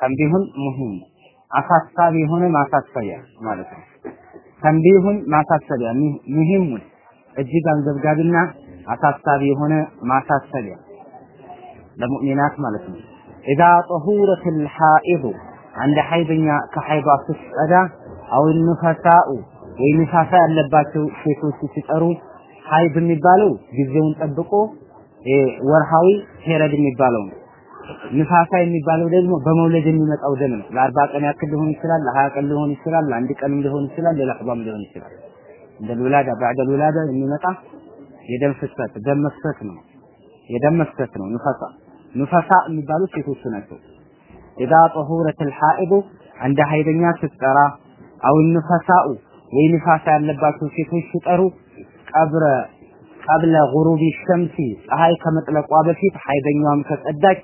ተንቢሁን ሙሂም አሳሳቢ የሆነ ማሳሰቢያ ማለት ነው። ተንቢሁን ማሳሰቢያ ሙሂሙን እጅግ አንገብጋቢና አሳሳቢ የሆነ ማሳሰቢያ ለሙእሚናት ማለት ነው። ኢዛ ጠሁረት ልሓኢዱ አንድ ሀይደኛ ከሀይዷ ስትጸዳ አው ንፈሳኡ ወይ ንፋሳ ያለባቸው ሴቶች ሲጠሩ ሀይድ የሚባለው ጊዜውን ጠብቆ ወርሃዊ ፔረድ የሚባለው ነው። ንፋሳ የሚባለው ደግሞ በመውለድ የሚመጣው ደም ነው። ለአርባ ቀን ያክል ሊሆን ይችላል፣ ለሀያ ቀን ሊሆን ይችላል፣ ለአንድ ቀንም ሊሆን ይችላል፣ ለለሕظም ሊሆን ይችላል። እንደ ውላዳ ባዕደ ውላዳ የሚመጣ የደም ፍሰት ደም መፍሰት ነው። የደም መፍሰት ነው ንፈሳ ንፈሳ የሚባሉት ሴቶቹ ናቸው። ኢዛ ጠሁረት ልሓኢዱ አንድ ሀይደኛ ስትጠራ አው ንፈሳኡ ወይ ንፋሳ ያለባቸው ሴቶች ሲጠሩ ቀብረ ቀብለ ጉሩቢ ሸምሲ ፀሐይ ከመጥለቋ በፊት ሀይደኛዋም ከጸዳች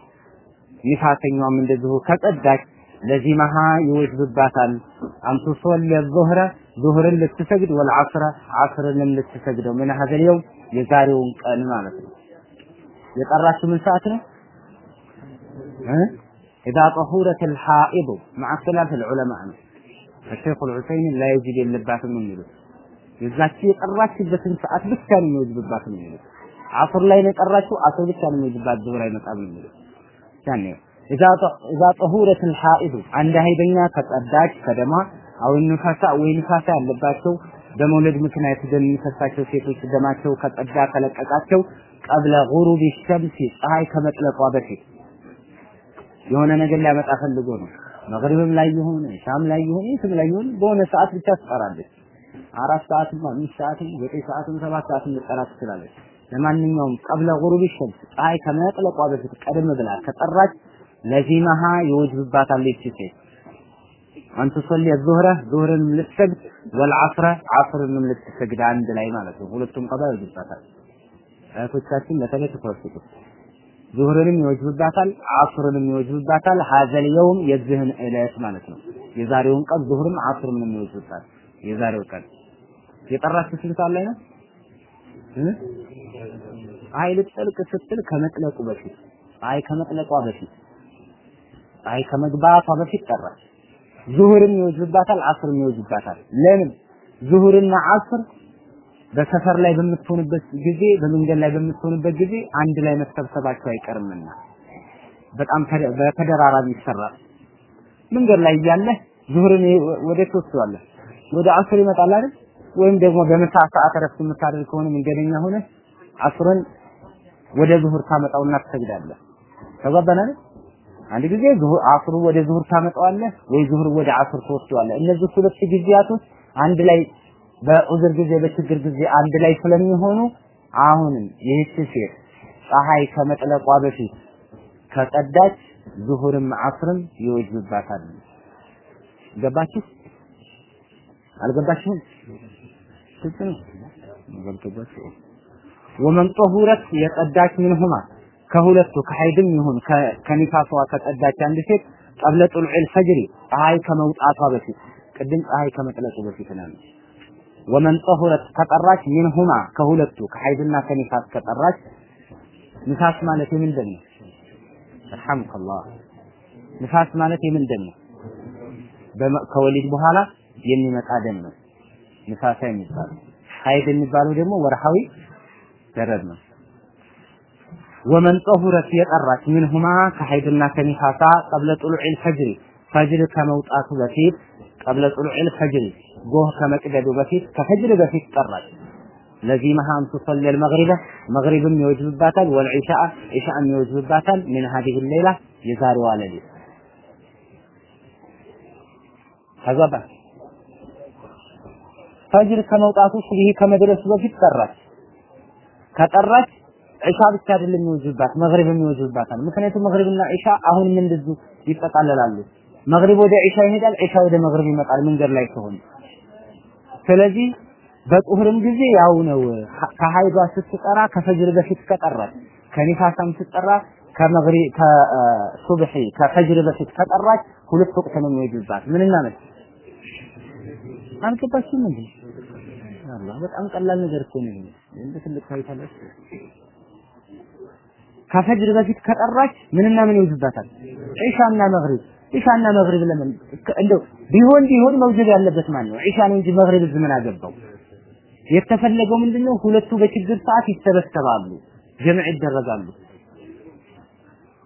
ንፋሰኛዋም እንደዚሁ ከጸዳች ለዚመሃ ይወጅብባታል አንቱ ሶል ዙህረ ዙህርን ልትሰግድ ወልዓስረ ዓስርንም ልትሰግደው ምን ሀዘል የውም የዛሬውን ቀን ማለት ነው። የጠራችው ምን ሰዓት ነው? ኢዛ ጠሁረት ልሓኢዱ መዓ እክትላፍ ልዑለማእ ነው። الشيخ العثيمين لا يجب የለባትም የሚሉት የዛች የጠራችበትን ሰዓት ብቻ ነው የሚወጅብባት ነው የሚሉት። አስር ላይ ነው የጠራችው፣ አስር ብቻ ነው የሚወጅባት፣ ዙህር አይመጣም ነው የሚሉት። ያኔ ኢዛ ጠሁረት ልሓኢዱ አንድ ሀይደኛ ከጸዳች ከደማ አው ንፋሳ ያለባቸው በመውለድ ምክንያት ደም የሚፈሳቸው ሴቶች ደማቸው ከጸዳ ከለቀቃቸው ቀብለ ጉሩብ ሸምሲ ፀሐይ ከመጥለቋ በፊት የሆነ ነገር ሊያመጣ ፈልጎ ነው። መግሪብም ላይ ይሁን ሻም ላይ ይሁን የትም ላይ ይሁን በሆነ ሰዓት ብቻ ትጠራለች። አራት ሰዓትም አምስት ሰዓትም ዘጠኝ ሰዓትም ሰባት ሰዓትም ልጠራ ትችላለች። ለማንኛውም ቀብለ ጉሩብ ሸምስ ፀሐይ ከመጥለቋ በፊት ቀደም ብላ ከጠራች ለዚመሃ ይወጅብባታል ይቺ ሴት አንተ ሶሊ ዙህረ ዙህርን ልትሰግድ ወልዓስረ ዓስርንም ልትሰግድ አንድ ላይ ማለት ነው። ሁለቱም ቀባ ይወጅባታል። እህቶቻችን በተለይ ተተወስጡ ዙህርንም ይወጅብባታል፣ ዓስርንም ይወጅብባታል። ሀዘል የውም የዚህን ዕለት ማለት ነው። የዛሬውን ቀን ዙህርም ዓስርንም ይወጅብባታል። የዛሬው ቀን የጠራችሁ ስንት ላይ ነው? ፀሐይ ልትጠልቅ ስትል ከመጥለቁ በፊት ፀሐይ ከመጥለቋ በፊት ፀሐይ ከመግባቷ በፊት ጠራች። ዙሁርም ይወጅባታል፣ አስርም ይወጅባታል። ለምን? ዙሁርና አስር በሰፈር ላይ በምትሆንበት ጊዜ በመንገድ ላይ በምትሆንበት ጊዜ አንድ ላይ መሰብሰባቸው አይቀርምና በጣም በተደራራቢ ይሰራል። መንገድ ላይ እያለህ ዙሁርን ወደ ትወስደዋለህ፣ ወደ አስር ይመጣል አይደል? ወይም ደግሞ በምሳ ሰዓት እረፍት የምታደርግ ከሆነ መንገደኛ ሆነ አስርን ወደ ዙሁር ታመጣውና ትሰግዳለህ። ተጓባን አይደል? አንድ ጊዜ አስሩ ወደ ዙሁር ታመጣዋለህ ወይ ዙሁር ወደ አስር ትወስደዋለህ። እነዚህ ሁለት ጊዜያቶች አንድ ላይ በዑዝር ጊዜ በችግር ጊዜ አንድ ላይ ስለሚሆኑ አሁንም ይህች ሴት ፀሐይ ከመጥለቋ በፊት ከጸዳች ዙሁርም አስርም ይወጅብባታል። ገባችሁ? አልገባችሁም? ግልጽ ነው። ገብቶባችሁ ወመን ጠሁረት የጸዳች ምንሁማ ከሁለቱ ከሀይድም ይሁን ከኒፋሷ ከጸዳች አንድ ሴት قبل طلوع الفجر ፀሐይ ከመውጣቷ በፊት ቅድም ፀሐይ ከመጥለቁ በፊት ነው። ومن طهرت ከጠራች منهما ከሁለቱ ከሀይድና ከኒፋስ ከጠራች ንፋስ ማለት የምንድን ነው? الحمد لله ንፋስ ማለት የምንድን ነው? ከወሊድ በኋላ የሚመጣ ደም ነው ንፋሳ የሚባለው። ሀይድ የሚባለው ደግሞ ወርሃዊ ደረድ ነው። ወመን ጠሁረት የጠራች ምንሁማ ከሀይድና ከኒፋሳ ቀብለ ጡሉዕል ፈጅሪ ፈጅር ከመውጣቱ በፊት ቀብለ ጡሉዕል ፈጅሪ ጎህ ከመቅደዱ በፊት ከፈጅር በፊት ጠራች። ለዚህ መሃም ቱሰሊ አልመግሪበ መግሪብም ይወጅብባታል፣ ወልዒሻአ ዒሻእም ይወጅብባታል። ምን ሀዲህ ሌላ የዛሬዋ ሌሊት ተገባ። ፈጅር ከመውጣቱ ሱብሂ ከመድረሱ በፊት ጠራች። ከጠራች ዒሻ ብቻ አይደለም የሚወጅባት መግሪብም ይወጅባታል። ምክንያቱም መግሪብና ዒሻ አሁንም እንደዚሁ ይጠቃለላሉ። መግሪብ ወደ ዒሻ ይሄዳል፣ ዒሻ ወደ መግሪብ ይመጣል መንገድ ላይ ከሆነ። ስለዚህ በጡህርም ጊዜ ያው ነው። ከሀይዷ ስትጠራ ከፈጅር በፊት ከጠራች፣ ከኒፋሳም ስትጠራ ከመግሪ ከሱብሒ ከፈጅር በፊት ከጠራች ሁለት ወቅት ነው የሚወጅባት። ምን አልገባችም እንዴ? አላህ በጣም ቀላል ነገር እኮ ነው። እንደ ትልቅ ታይታለች። ከፈጅር በፊት ከጠራች ምንና ምን ይወጅባታል? ዒሻና መግሪብ ዒሻና መግሪብ ለምን እንደው ቢሆን ቢሆን መውጀብ ያለበት ማን ነው? ነው እንጂ መግሪብ ምን አገባው? የተፈለገው ምንድነው? ሁለቱ በችግር ሰዓት ይሰበሰባሉ፣ ጀምዕ ይደረጋሉ።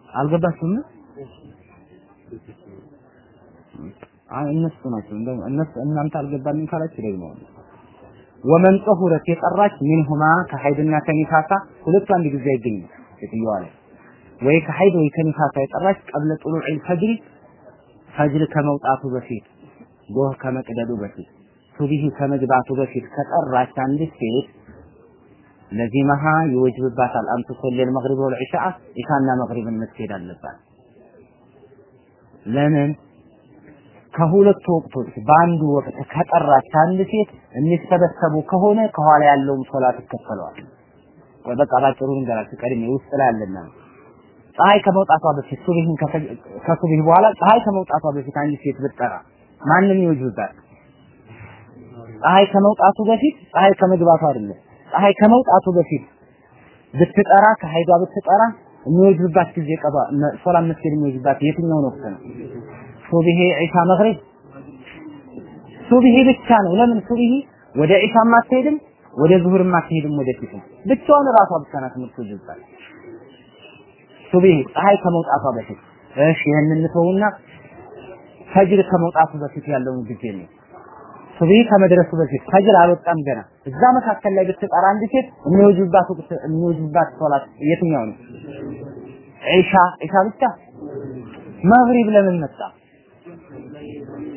አልገባችሁም? እነሱ ናቸው እነሱ እናንተ አልገባንም ካላችሁ ደግሞ ومن طهرت የጠራች منهما ከሀይድና ከኒፋሳ ሁለቱ አንድ ጊዜ አይገኝም ሴትዮዋ ወይ ከሀይድ ወይ ከኒፋሳ የጠራች قبل طلوع الفجر ፈጅር ከመውጣቱ በፊት ጎህ ከመቅደዱ በፊት ሱቢህ ከመግባቱ በፊት ከጠራች አንድ ሴት لزمها ይወጅብባታል። أن تصلي المغرب والعشاء ኢሻና መግሪብን መስገድ አለባት። ለምን ከሁለቱ ወቅቶች በአንዱ ወቅት ከጠራች አንድ ሴት የሚሰበሰቡ ከሆነ ከኋላ ያለውም ሶላት ይከፈለዋል። በቃ ባጭሩ ልንገራችሁ ቀድሜ ውስጥ ላይ አለና ፀሐይ ከመውጣቷ በፊት ሱብሂን ከሱብሂ በኋላ ፀሐይ ከመውጣቷ በፊት አንድ ሴት ብትጠራ ማንም ይወጅብባት። ፀሐይ ከመውጣቱ በፊት ፀሐይ ከመግባቱ አይደለም፣ ፀሐይ ከመውጣቱ በፊት ብትጠራ ከሀይዷ ብትጠራ የሚወጅብባት ጊዜ ቀባ ሶላት መስገድ የሚወጅባት የትኛውን ወቅት ነው? ሱብሂ ዒሻ መግሪብ ሱብሂ ብቻ ነው። ለምን ሱብሂ ወደ ዒሻም አትሄድም፣ ወደ ዙሁርም አትሄድም፣ ወደ ፊትም ብቻዋን ራሷ ብቻ ናት የምትወጅባት። ሱብሂ ፀሐይ ከመውጣቷ በፊት እሺ፣ ይሄንን እንተውና ፈጅር ከመውጣቱ በፊት ያለውን ጊዜ ነው። ሱብሂ ከመድረሱ በፊት ፈጅር አልወጣም ገና። እዛ መካከል ላይ ብትጠራ አንድ ሴት የሚወጅባት ወቅት የሚወጅባት ሶላት የትኛው ነው? ዒሻ ዒሻ ብቻ። መግሪብ ለምን መጣ?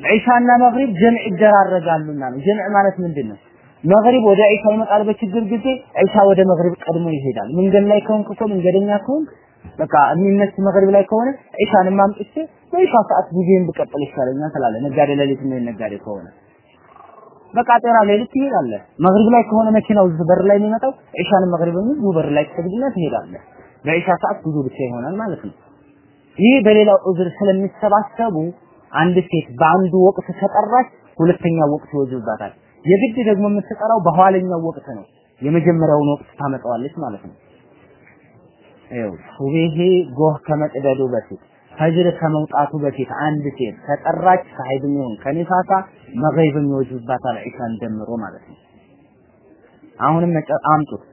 ዒሻና መግሪብ ጀምዕ ይደራረጋሉና ነው። ጀምዕ ማለት ምንድን ነው? መግሪብ ወደ ዒሻ ይመጣል በችግር ጊዜ፣ ዒሻ ወደ መግሪብ ቀድሞ ይሄዳል። መንገድ ላይ ከሆንክ እኮ መንገደኛ ከሆንክ በቃ የሚመች መግሪብ ላይ ከሆነ ዒሻንም አምጥቼ በዒሻ ሰዓት ጊዜን ብቀጥል ይሻለኛል ትላለህ። ነጋዴ ሌሊት ነው ነጋዴ ከሆነ በቃ ጤና ሌሊት ትሄዳለህ። መግሪብ ላይ ከሆነ መኪናው በር ላይ የሚመጣው ዒሻንም መግሪብም እዚሁ በር ላይ ትሰግድና ትሄዳለህ። በዒሻ ሰዓት ጉዞ ብቻ ይሆናል ማለት ነው። ይህ በሌላው ዑዝር ስለሚሰባሰቡ አንድ ሴት በአንዱ ወቅት ከጠራች ሁለተኛው ወቅት ይወጅባታል። የግድ ደግሞ የምትጠራው በኋለኛው ወቅት ነው። የመጀመሪያውን ወቅት ታመጣዋለች ማለት ነው። ይኸው ሱብሂ ጎህ ከመቅደዱ በፊት ፈጅር ከመውጣቱ በፊት አንድ ሴት ከጠራች ከሀይድም ይሁን ከኒፋሳ መግሪብም ይወጅባታል ዒሻን ደምሮ ማለት ነው። አሁንም አምጡት።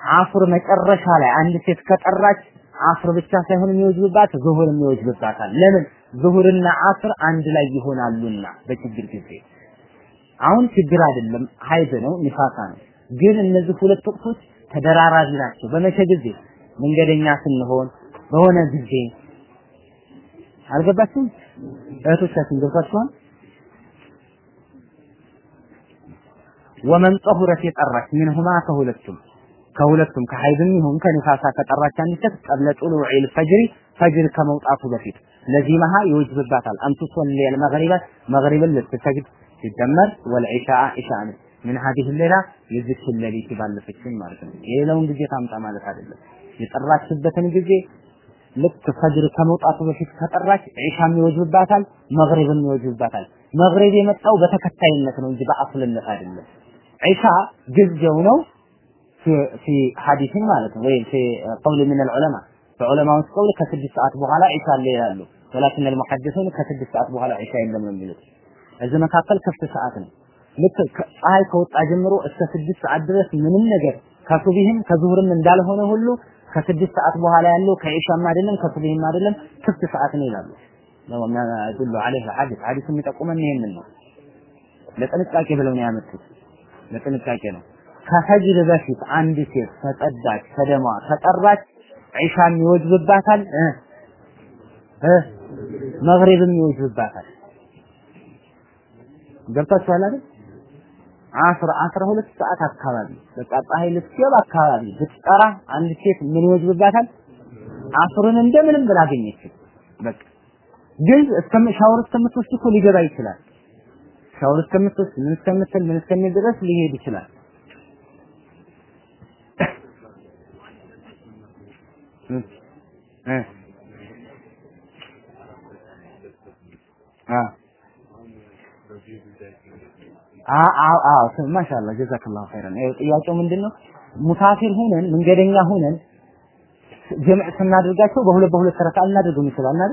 አፍር መጨረሻ ላይ አንድ ሴት ከጠራች አፍር ብቻ ሳይሆን የሚወጅብባት ዙሁር የሚወጅብባታል። ለምን? ዙሁርና አስር አንድ ላይ ይሆናሉና በችግር ጊዜ። አሁን ችግር አይደለም፣ ሀይድ ነው፣ ኒፋሳ ነው። ግን እነዚህ ሁለት ወቅቶች ተደራራቢ ናቸው። በመቼ ጊዜ? መንገደኛ ስንሆን በሆነ ጊዜ አልገባችሁም? እህቶቻችን ገብቷችኋል? ወመን ጠሁረት የጠራች ሚንሁማ ከሁለቱም ከሁለቱም ከሀይድም ይሁን ከኒፋሳ ከጠራች አንድ ሴት ቀብለ ጡሉዒል ፈጅሪ ፈጅር ከመውጣቱ በፊት ለዚመሃ ይወጅብባታል አንቱ ሶሊ አልመግሪበ መግሪብን ልትሰግድ ሲደመር ወልዒሻ ኢሻን ምን ሀዲህ ሌላ የዚች ሌሊት ባለፈችን ማለት ነው። የሌላውን ጊዜ ታምጣ ማለት አይደለም። የጠራችበትን ጊዜ ልክ ፈጅር ከመውጣቱ በፊት ከጠራች ዒሻም ይወጅብባታል፣ መግሪብም ይወጅብባታል። መግሪብ የመጣው በተከታይነት ነው እንጂ በአስልነት አይደለም። ዒሻ ጊዜው ነው في حديث ማለት ነው ወይም في قول من العلماء በዑለማዎች ቀውል ከስድስት ሰዓት በኋላ ዒሻ አለ ይላሉ። ወላኪን المحدثون ከስድስት ሰዓት በኋላ ዒሻ የለም ነው የሚሉት። እዚህ መካከል ክፍት ሰዓት ነው። ልክ ፀሐይ ከወጣ ጀምሮ እስከ ስድስት ሰዓት ድረስ ምንም ነገር ከሱቢህም ከዙሁርም እንዳልሆነ ሁሉ ከስድስት ሰዓት በኋላ ያለው ከዒሻም አይደለም ከሱቢህም አይደለም ክፍት ሰዓት ነው ይላሉ። ነው يدل عليه الحديث حديث የሚጠቁመን ይሄንን ነው። ለጥንቃቄ ብለው ነው ያመጡት። ለጥንቃቄ ነው። ከፈጅር በፊት አንድ ሴት ከጸዳች ከደሟ ከጠራች ዒሻም ይወጅብባታል እ መግሪብም ይወጅብባታል። ገብታችኋል አይደል? አስራ አስራ ሁለት ሰዓት አካባቢ በቃ ፀሐይ ልትገባ አካባቢ ብትጠራ አንድ ሴት ምን ይወጅብባታል? አስሩን እንደምንም ብላ አገኘችው። በቃ ግን እስከም ሻወር እስከምትወስድ እኮ ሊገባ ይችላል። ሻወር እስከምትወስድ ምን እስከምትል ምን እስከሚል ድረስ ሊሄድ ይችላል። ማሻአላህ ጀዛከላሁ ኸይረን። ጥያቄው ምንድነው? ሙሳፊር ሆነን መንገደኛ ሆነን ጀምዕ ስናደርጋቸው በሁለት በሁለት ረካ እናደርገው ይችላል አይደል?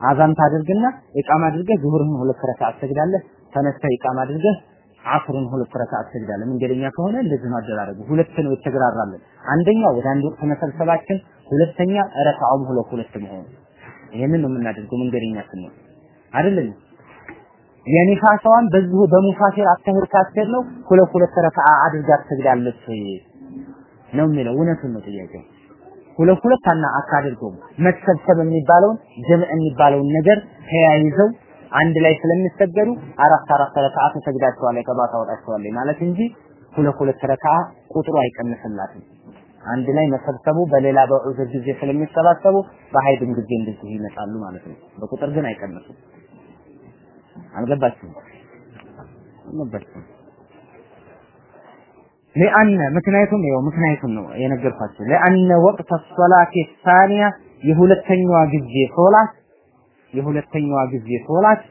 አዛን ታደርግና ኢቃማ አድርገህ ዙሁርህን ሁለት ረካ ትሰግዳለህ። ተነስተህ ኢቃማ አድርገህ አስርን ሁለት ረካ ትሰግዳለህ። መንገደኛ ከሆነ እንደዚህ ነው ሁለት ነው የተግራራለን። አንደኛ ወደ አንድ ወቅት መሰብሰባችን፣ ሁለተኛ ረካውም ሁለት ሁለት መሆኑ። ይሄንን ነው የምናደርገው መንገደኛ ስንሆን አይደለም። የኒፋሳዋን በዚሁ በሙሳፊር አስተህር ካስገድ ነው ሁለት ሁለት ረካ አድርጋ ትሰግዳለች ነው የሚለው። እውነቱን ነው ጥያቄው። ሁለት ሁለት አና አካድርገው መሰብሰብ የሚባለውን ጀምዕ የሚባለውን ነገር ተያይዘው አንድ ላይ ስለሚሰገዱ አራት አራት ረካዓ ተሰግዳቸዋለህ ቀባ ታወጣቸዋለህ ማለት እንጂ ሁለት ሁለት ረካዓ ቁጥሩ አይቀንስላትም። አንድ ላይ መሰብሰቡ በሌላ በዑዝር ጊዜ ስለሚሰባሰቡ በሀይድም ጊዜ እንደዚህ ይመጣሉ ማለት ነው። በቁጥር ግን አይቀንሱም። አልገባችሁም? አልገባችሁም? ለአነ ምክንያቱም ይኸው ምክንያቱም ነው የነገርኳችሁ። ለአነ ወቅት ሶላት ሳኒያ የሁለተኛዋ ጊዜ ሶላት የሁለተኛዋ ጊዜ ሶላት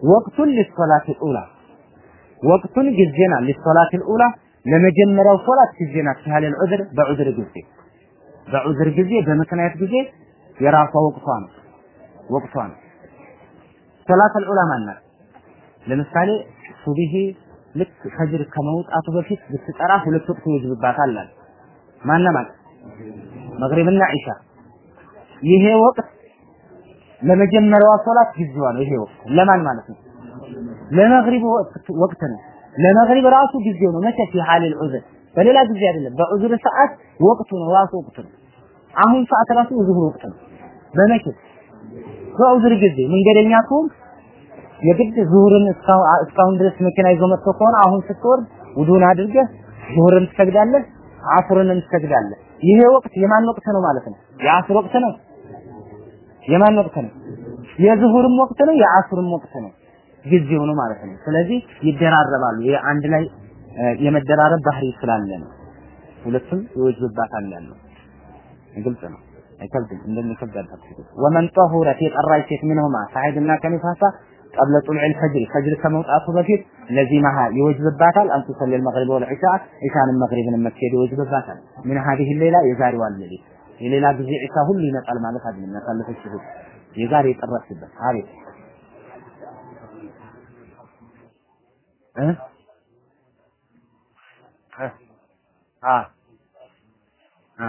ወቅቱን ሊሶላት ኡላ ወቅቱን ጊዜና ሊሶላት ኡላ ለመጀመሪያው ሶላት ጊዜና ሲሃል ዑዝር በዑዝር ጊዜ በዑዝር ጊዜ በምክንያት ጊዜ የራሷ ወቅቷ ነው ወቅቷ ነው። ሶላት ኡላ ማናት? ለምሳሌ ሱቢሂ ልክ ፈጅር ከመውጣቱ በፊት ብትጠራ ሁለት ወቅት ይወጅብባታል አለ። ማነማት መግሪብና ዒሻ ይሄ ወቅት ለመጀመሪያዋ ሶላት ጊዜዋ ነው። ይሄ ወቅት ለማን ማለት ነው? ለመግሪብ ወቅት ነው። ለመግሪብ ራሱ ጊዜው ነው። መቼ ፊ ሐሊል ዑዝር በሌላ ጊዜ አይደለም። በዑዝር ሰዓት ወቅቱ ነው፣ ራሱ ወቅቱ ነው። አሁን ሰዓት ራሱ የዙሁር ወቅት ነው። በመቼ በዑዝር ጊዜ መንገደኛ ከሆንክ የግድ ዙሁርን እስካሁን ድረስ መኪና ይዞ መጥቶ ከሆነ አሁን ስትወርድ ውዱን አድርገህ ዙሁርን ትሰግዳለህ፣ አስሩንም ትሰግዳለህ። ይሄ ወቅት የማን ወቅት ነው ማለት ነው? የአስር ወቅት ነው። የማን ወቅት ነው? የዙሁርም ወቅት ነው፣ የአስርም ወቅት ነው። ጊዜው ነው ማለት ነው። ስለዚህ ይደራረባሉ። ይሄ ላይ የመደራረብ ባህሪ ስላለ ነው። ሁለቱም ይወጅብባታል ያለው ግልጽ ነው። አይከብድም። እንደሚከብድ አታስቡ። ወመን ጠሁረት የጠራች ሴት ምንሁማ ሳሂድና ከኒፋሳ ቀብለ ጡልዕ ፈጅር ፈጅር ከመውጣቱ በፊት ለዚማሃ ይወጅብባታል። አንቱ ሰለል መግሪብ ወል ዒሻ ዒሻንም መግሪብን መስገድ ይወጅብባታል። ምን ሀዲህ ሌላ የዛሬዋ ሌሊት የሌላ ጊዜ ዒሻ ሁሉ ይመጣል ማለት አይደለም። ያሳለፈች ሁሉ የዛሬ የጠራችበት አቤት እ? አ? አ?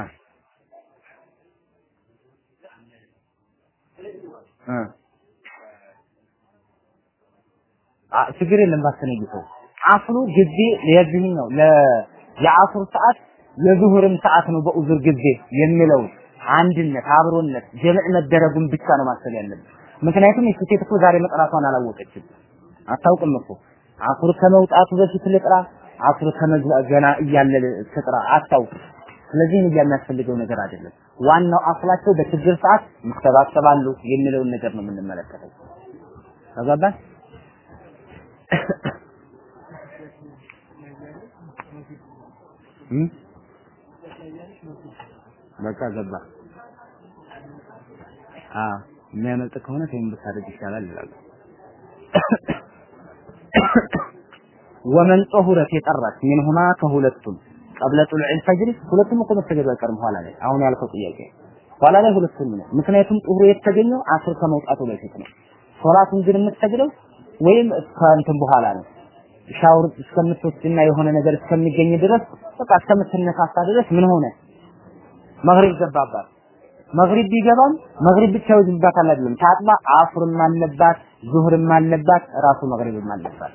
ችግር የለም ባትነግተው አስሩ ጊዜ የዚህኛው ለ የአስር ሰዓት የዙሁርም ሰዓት ነው በኡዙር ጊዜ የሚለው። አንድነት አብሮነት ጀምዕ መደረጉን ብቻ ነው ማሰብ ያለብን። ምክንያቱም እቺ ሴት እኮ ዛሬ መጥራቷን አላወቀችም፣ አታውቅም እኮ አስር ከመውጣቱ በፊት ልጥራ፣ አስር ከመገና እያለ ትጥራ አታውቅም። ስለዚህ ነው የሚያስፈልገው ነገር አይደለም። ዋናው አስላቸው በችግር ሰዓት ይሰባሰባሉ የሚለውን ነገር ነው የምንመለከተው። ተግባባን? በቃ ገባ። አዎ የሚያመልጥ ከሆነ ተይም ብታደርግ ይሻላል ይላሉ። ወመን ጦሁረት የጠራት ሚንሁማ ከሁለቱም ቀብለ ጡልዕ ፈጅር ሁለቱም እኮ መሰገዱ አይቀርም ኋላ ላይ አሁን ያልከው ጥያቄ ኋላ ላይ ሁለቱም ነው። ምክንያቱም ጡሁሩ የተገኘው አስር ከመውጣቱ በፊት ነው። ሶላቱን ግን የምትሰግደው ወይም ከእንትን በኋላ ነው። ሻወር እስከምትወስድና የሆነ ነገር እስከሚገኝ ድረስ በቃ እስከምትነሳሳ ድረስ ምን ሆነ? መግሪብ ገባባት። መግሪብ ቢገባም መግሪብ ብቻ ይወጅባታል አይደለም። ታጥባ አሱርም አለባት፣ ዙህርም አለባት፣ ራሱ መግሪብም አለባት።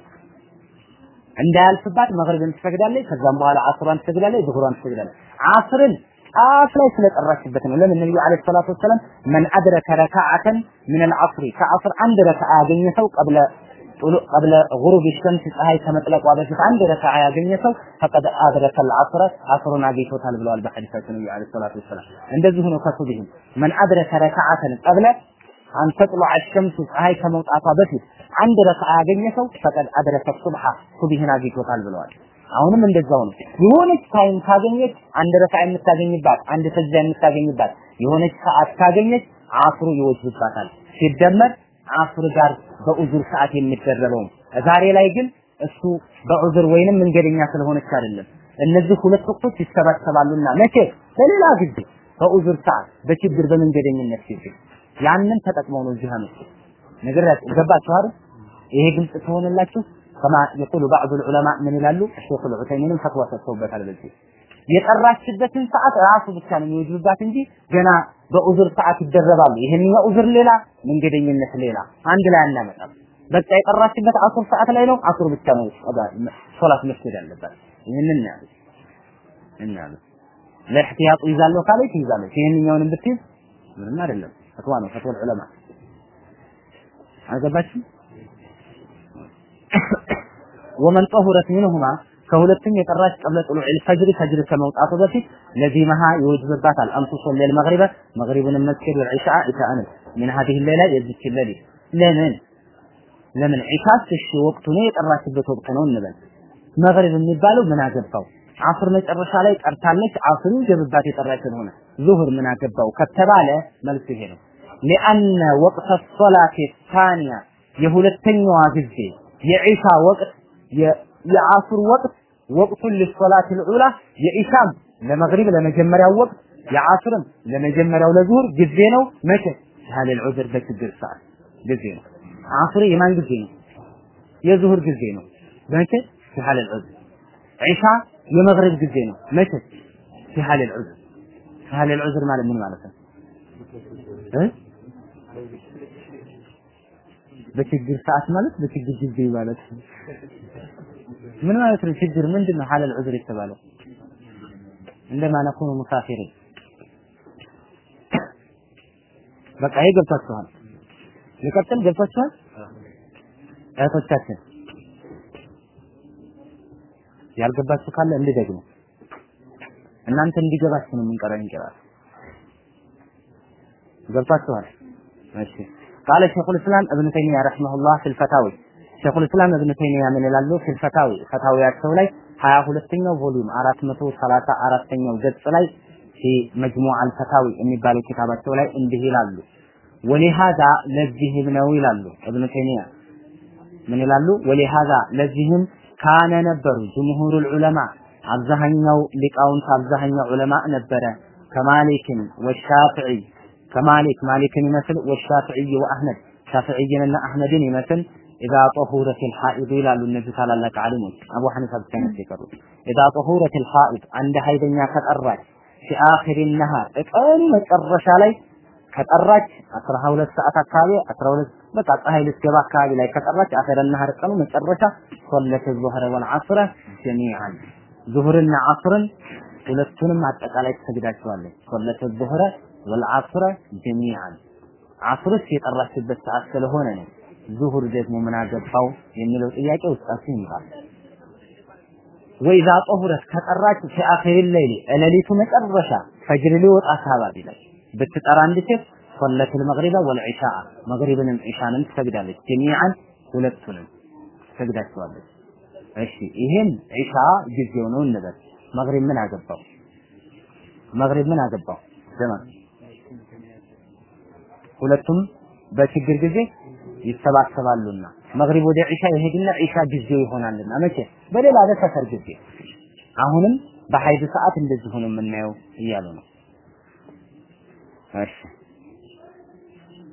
እንዳያልፍባት መግሪብን ትሰግዳለች። ከዛም በኋላ አስሯን ትሰግዳለች፣ ዙህሯን ትሰግዳለች። አስርን ጫፍ ላይ ስለጠራችበት ነው። ለምን ነብዩ አለይሂ ሰላቱ ወሰለም መን አድረከ ረካዓተን ምን አልዓስሪ ከአስር አንድ ረካዓ ያገኘ ሰው ቀብለ ጡሉ ቀብለ غروب الشمس ፀሐይ ከመጥለቋ በፊት አንድ ረካዓ ያገኘ ሰው فقد أدرك العصر አስሩን አግኝቶታል ብለዋል በሐዲሳቸው ነብዩ عليه الصلاة والسلام። እንደዚሁ ነው ከሱብሂም من أدرك ركعة قبل أن تطلع الشمس ፀሐይ ከመውጣቷ በፊት አንድ ረካዓ ያገኘ ሰው فقد أدرك الصبح ሱብሂን አግኝቶታል ብለዋል። አሁንም እንደዛው ነው። የሆነች time ካገኘች አንድ ረካ የምታገኝባት አንድ ሰጅዳ የምታገኝባት የሆነች ሰዓት ካገኘች አስሩ ይወጅባታል። ሲደመር አስር ጋር በኡዙር ሰዓት የሚደረበው ዛሬ ላይ ግን እሱ በኡዙር ወይንም መንገደኛ ስለሆነች አይደለም። እነዚህ ሁለት ወቅቶች ይሰባሰባሉና መቼ? በሌላ ጊዜ በኡዙር ሰዓት በችግር በመንገደኝነት ጊዜ። ያንን ተጠቅመው ነው እዚህ አመጡ ነገር ገባችሁ ይሄ ግልጽ ከሆነላችሁ ከማ የቁሉ ባዕዱ ዑለማ ምን ይላሉ? ሼኹ ዑተይሚንም ፈትዋ ሰጥተውበታል በዚህ የጠራችበትን ሰዓት ራሱ ብቻ ነው የሚወጅብባት እንጂ ገና በኡዙር ሰዓት ይደረባሉ። ይሄንኛው ኡዙር ሌላ መንገደኝነት ሌላ። አንድ ላይ አናመጣም። በቃ የጠራችበት አሱር ሰዓት ላይ ነው። አሱር ብቻ ነው ሶላት መስገድ ያለባት። ይህንን ያሉት። እና ያሉት። ለእህቲያጡ ይዛለሁ ካለች ይዛለች ይሄንኛውንም ብትይዝ ምንም አይደለም። ፈትዋ ነው። ፈትዋ ዑለማ። አልገባችም ወመን ጠሁረት ሚንሁማ ከሁለቱም የጠራች ቀብለ ጥሉዕ الفجر ፈጅር ከመውጣቱ በፊት ለዚመሃ ይወጅብባታል አንቱ ሶለል መግሪበ መግሪብን መስገድ ወልዒሻ ኢሻአን ምን هذه الليله የዚች ሌሊት ለምን ለምን ዒሻስ እሺ ወቅቱ ነው የጠራችበት ወቅት ነው እንበል መግሪብ የሚባለው ምን አገባው አስር መጨረሻ ላይ ቀርታለች አስሩ ጀብባት የጠራች ሆነ ዙሁር ምን አገባው ከተባለ መልስ ይሄ ነው لأن وقت الصلاة الثانية የሁለተኛዋ ጊዜ የዒሻ ወቅት የአሱር ወቅት ወቅቱን ሊሶላት ልዑላ የኢሻም ለመግሪብ ለመጀመሪያው ወቅት የዓስርም ለመጀመሪያው ለዙሁር ጊዜ ነው። መቼ ያህል ዑዝር በችግር ሰዓት ጊዜ ነው። ዓስር የማን ጊዜ ነው? የዙሁር ጊዜ ነው። መቼ ያህል ዑዝር ዒሻ የመግሪብ ጊዜ ነው። መቼ ያህል ዑዝር ያህል ዑዝር ማለት ምን ማለት ነው? በችግር ሰዓት ማለት በችግር ጊዜ ማለት ምን ማለት ነው? ችግር ምንድነው? ሐለል ዑዝር የተባለው እንደማ ነኩኑ ሙሳፊሪን በቃ ይሄ ገብቷችኋል። ይቀጥል ገብቷችኋል። እህቶቻችን ያልገባችሁ ካለ እንድደግሞ እናንተ እንዲገባችሁ ነው የምንቀረው እንጀራል ገብቷችኋል። እሺ قال شيخ الإسلام ابن تيمية رحمه الله في الفتاوى ሸኹል እስላም እብን ተይሚያ ምን ይላሉ? في الفتاوى ያቸው ላይ 22ኛው volume 434ኛው ገጽ ላይ في مجموع الفتاوى የሚባለው ኪታባቸው ላይ እንዲህ ይላሉ። ولهذا ለዚህም ነው ይላሉ እብን ተይሚያ ምን ይላሉ? ولهذا ለዚህም كان ነበሩ جمهور العلماء አብዛኛው ሊቃውንት አብዛኛው ዑለማ ነበረ ከማሊክን ወሻፍዒ ከማሊክ ማሊክን ይመስል ወሻፍዒ ወአህመድ ሻፍዒይንና አህመድን ይመስል إذا طهورت الحائض إلى النبي صلى الله عليه وسلم أبو حنيفة كان يذكره إذا طهورت الحائض عند هيدا قد في آخر النهار اتقالي ما تقرش علي قد أرج أترى هولة ساعة كابية أترى بقى أهل السكبا كابية لي قد آخر النهار اتقالي ما تقرش صلة الظهر والعصر جميعا. ظهر عصر ولستون ما تقالي تسجد أشوالي صلة الظهر والعصر جميعا عصر في قرش بس عسل هنا ዙሁር ደግሞ ምን አገባው የሚለው ጥያቄ ውስጣችሁ ይመጣል ወይዛ ጠሁረት ከጠራች ፊአኺር ሌሊ እለሊቱ መጨረሻ ፈጅር ሊወጣ አካባቢ ላይ ብትጠራ አንድ ሴት ሶለት المغرب والعشاء መግሪብንም ዒሻንም ትሰግዳለች ጀሚዓን ሁለቱንም ትሰግዳቸዋለች እሺ ይሄን ዒሻ ጊዜው ነው እንበል መግሪብ ምን አገባው መግሪብ ምን አገባው ዘመን ሁለቱም በችግር ጊዜ ይሰባሰባሉና መግሪብ ወደ ዒሻ ይሄድና ዒሻ ጊዜው ይሆናልና። መቼ? በሌላ በሰፈር ጊዜ አሁንም በሀይድ ሰዓት እንደዚህ ሆኖ የምናየው እያሉ ነው። እሺ።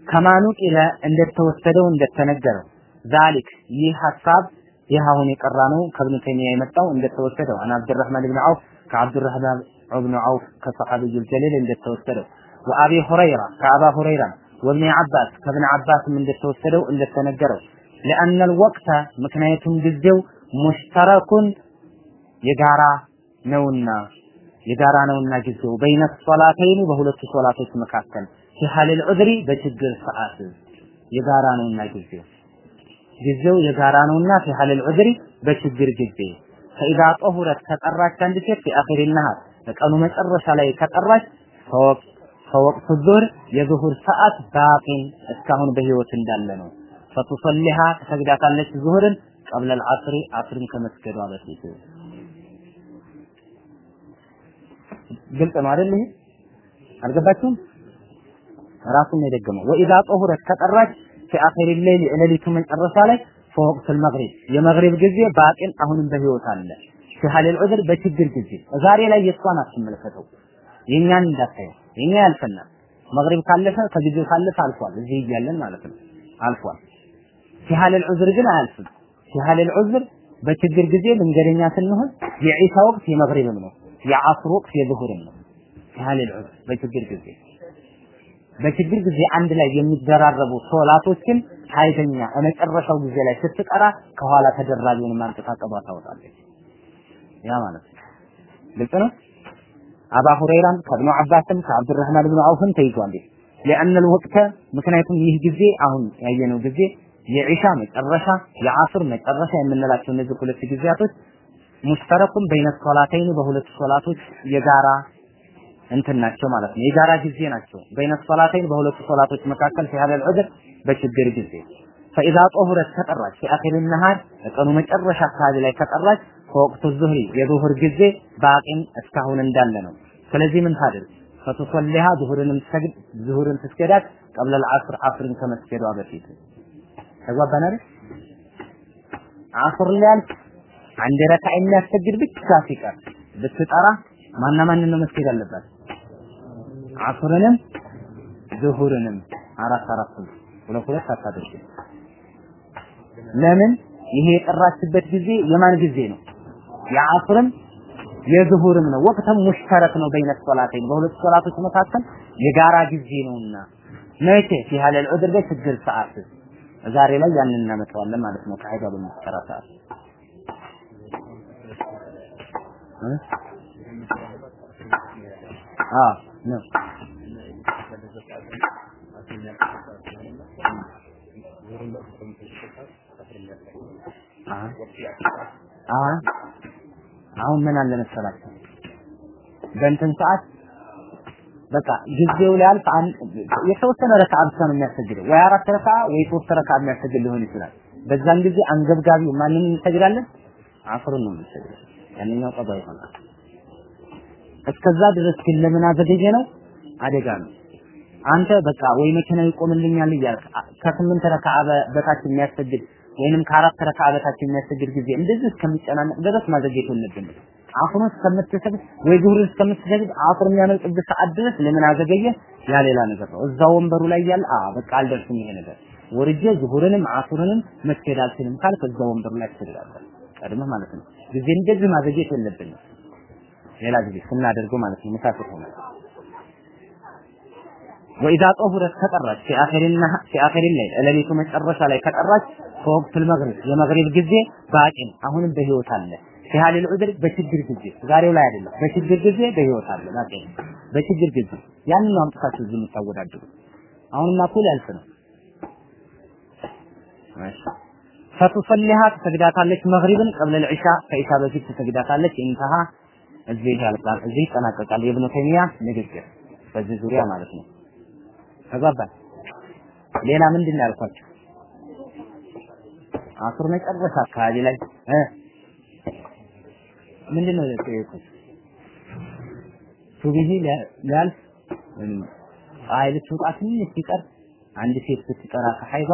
ከማኑ ቂለ እንደተወሰደው እንደተነገረው ዛሊክ ይህ ሐሳብ ይህ አሁን የቀራ ነው ከብኑ ተይሚያ የመጣው እንደተወሰደው አን አብዱራህማን ብን ዐውፍ ከአብዱራህማን ብን ዐውፍ ከሰሐቢዩ ጀሊል እንደተወሰደው። ወአቢ ሁረይራ ከአባ ሁረይራ ወብኒ አባስ ከብን አባስም እንደተወሰደው እንደተነገረው። ለአነ ልወቅተ ምክንያቱም ጊዜው ሙሽተረኩን የጋራ ነውና የጋራ ነውና ጊዜው በይነ ሶላተይኒ በሁለቱ ሶላቶች መካከል في حال العذر በችግር ሰዓት የጋራ ነውና ጊዜው። ጊዜው የጋራ ነውና في حال العذر በችግር ጊዜ። فإذا طهرت ከጠራች አንድ ሴት في آخر النهار በቀኑ መጨረሻ ላይ ከጠራች فوقت الظهر የዙሁር ሰዓት باق እስካሁን በህይወት እንዳለ ነው። فتصليها ትሰግዳታለች ዙሁርን قبل العصر አስርን ከመስገዷ በፊት ግልጽ ነው አይደል? ይሄ አልገባችሁም? ራሱን ነው የደገመው። وإذا طهرت ከጠራች في آخر الليل ሌሊቱ መጨረሻ ላይ فوقت المغرب የመግሪብ ጊዜ باق አሁንም በህይወት አለ። في حال العذر በችግር ጊዜ ዛሬ ላይ የእሷን አትመለከተው የኛን እንዳታየው የኛ ያልፈናል። መግሪብ ካለፈ ከጊዜው ካለፈ አልፏል። እዚህ እያለን ማለት ነው አልፏል። في حال العذر ግን አያልፍም። في حال العذر በችግር ጊዜ መንገደኛ ስንሆን የዒሳ ወቅት የመግሪብም ነው፣ የዓስር ወቅት የዙሁርም ነው። ሲሃለል ዑዝር በችግር ጊዜ በችግር ጊዜ አንድ ላይ የሚደራረቡ ሶላቶችን ሳይተኛ መጨረሻው ጊዜ ላይ ስትቀራ ከኋላ ተደራቢውን ማንጥታ ቀዷ ታወጣለች። ያ ማለት ነው። ግልጽ ነው። አባ ሁረይራም ከእብኑ አባስም ከአብዱራህማን ብኑ አውፍም ተይዟል። لأن الوقت ምክንያቱም ይህ ጊዜ አሁን ያየነው ጊዜ የዒሻ መጨረሻ የዓስር መጨረሻ የምንላቸው እነዚህ ሁለት ጊዜያቶች ሙሽተረኩም በይነ ሶላተይን በሁለት ሶላቶች የጋራ እንትን ናቸው ማለት ነው። የጋራ ጊዜ ናቸው። በይነ ሶላተይን በሁለቱ ሶላቶች መካከል ሲያለ ዑድር በችግር ጊዜ ፈኢዛ ጦሁረት ከጠራች ፊአኺር ነሃር ቀኑ መጨረሻ አካባቢ ላይ ከጠራች ከወቅቱ ዙህሪ የዙሁር ጊዜ باق እስካሁን እንዳለ ነው። ስለዚህ ምን ታድርግ? فتصليها ዙሁርንም ትሰግድ ዙሁርን ትስገዳት ቀብለ ልዓስር ዓስርን ከመስገዷ በፊት አይደል? ዓስር ሊያልፍ አንድ ረካ የሚያሰግድ ብቻ ሲቀር ብትጠራ ማና ማንን ነው መስገድ አለባት? ዓስርንም ዙሁርንም አራት አራት ሁለት ሁለት አታደርግ። ለምን? ይሄ የጠራችበት ጊዜ የማን ጊዜ ነው? የዓስርም የዙሁርም ነው። ወቅተም ሙሽተረክ ነው በይነ ሶላተይን በሁለት ሶላቶች መካከል የጋራ ጊዜ ነውና መቼ ሲሃለል ዑድር በችግር ሰዓት ዛሬ ላይ ያንን እናመጣዋለን ማለት ነው። ከአይዳ በሚሰራ ሰዓት ነው አሁን ምን አለ መሰላችሁ በእንትን ሰዓት በቃ ጊዜው ሊያልፍ የተወሰነ ረካ ብቻ ነው የሚያሰግደው ወይ አራት ረካ ወይ ሶስት ረካ የሚያሰግድ ሊሆን ይችላል። በዛን ጊዜ አንገብጋቢው ማንን እንሰግዳለን? አፍሩን ነው የምንሰግደው። ያንኛው ቀባ ይሆናል። እስከዛ ድረስ ግን ለምን አዘገየ ነው? አደጋ ነው። አንተ በቃ ወይ መኪና ይቆምልኛል እያልክ ከስምንት ረካ በታች የሚያሰግድ ወይንም ከአራት ረካ በታች የሚያሰግድ ጊዜ እንደዚህ እስከሚጨናነቅ ድረስ ማዘግየት የለብንም። አፍሩን እስከምትሰግድ ወይ ዙሁርን እስከምትሰግድ አፍር የሚያመልጥበት ሰዓት ድረስ ለምን አዘገየ? ያ ሌላ ነገር ነው። እዛ ወንበሩ ላይ ያለ አ በቃ አልደርስም ይሄ ነገር ወርጄ ዙሁርንም አፍሩንም መስገድ አልችልም ካልክ እዛ ወንበሩ ላይ ትሰግዳለህ። ቀድመህ ማለት ነው። ጊዜ እንደዚህ ማዘግየት የለብንም። ሌላ ጊዜ ስናደርገው ማለት ነው ሙሳፊር ሆነ ወኢዛ ጦሁረት ከጠራች ፊ አኺሪና ላይ ለሊቱ መጨረሻ ላይ ከጠራች ከወቅቱ መግሪብ የመግሪብ ጊዜ ባቂን አሁንም በህይወት አለ። ፊሃሊል ዑድር በችግር ጊዜ ዛሬው ላይ አይደለም። በችግር ጊዜ በህይወት አለ። ባቂ በችግር ጊዜ ያንን ነው አምጥታችሁ እዚህ የምታወዳድሩ አሁንማ እኮ ሊያልፍ ነው። ፈቱሰሊሃ ትሰግዳታለች መግሪብን ቀብለ ልዕሻ። ከኢሻ በፊት ትሰግዳታለች ኢንተሃ እዚህ ያልቃል እዚህ ይጠናቀቃል። የኢብኑ ተይሚያ ንግግር በዚህ ዙሪያ ማለት ነው። ተግባባን። ሌላ ምንድን ነው ያልኳቸው አስር መጨረሻ አካባቢ ላይ ምንድን ነው የጠየቁት ሱብሂ ሊያልፍ ፀሐይ ልትወጣ ትንሽ ሲቀር አንድ ሴት ስትጠራ ከሐይባ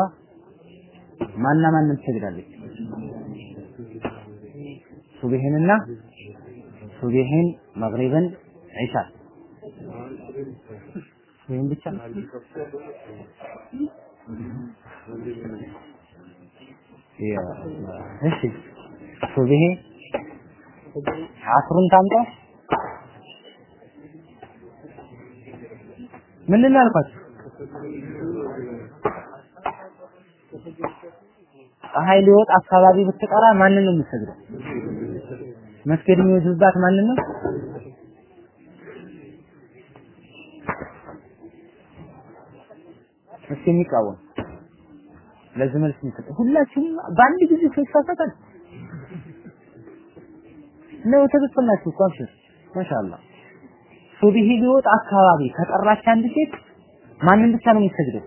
ማና ማንም ትሰግዳለች? ሱብሂንና ሱብሂን መግሪብን ዒሻ ይህን ብቻ እሺ ሱብሂ አስሩን ታምጣው ምንድን ነው ያልኳችሁ? ፀሐይ ሊወጣ አካባቢ ብትቀራ ማንን ነው የምትሰግደው? መስገድ የሚወጅባት ማንን ነው? እስኪ የሚቃወም ለዚህ መልስ የሚሰጥ ሁላችሁም በአንድ ጊዜ ሰው ይሳሳታል ነው እኮ አብሽር ማሻአላ ሱብሂ ሊወጣ አካባቢ ከጠራች አንድ ሴት ማንን ብቻ ነው የሚሰግደው?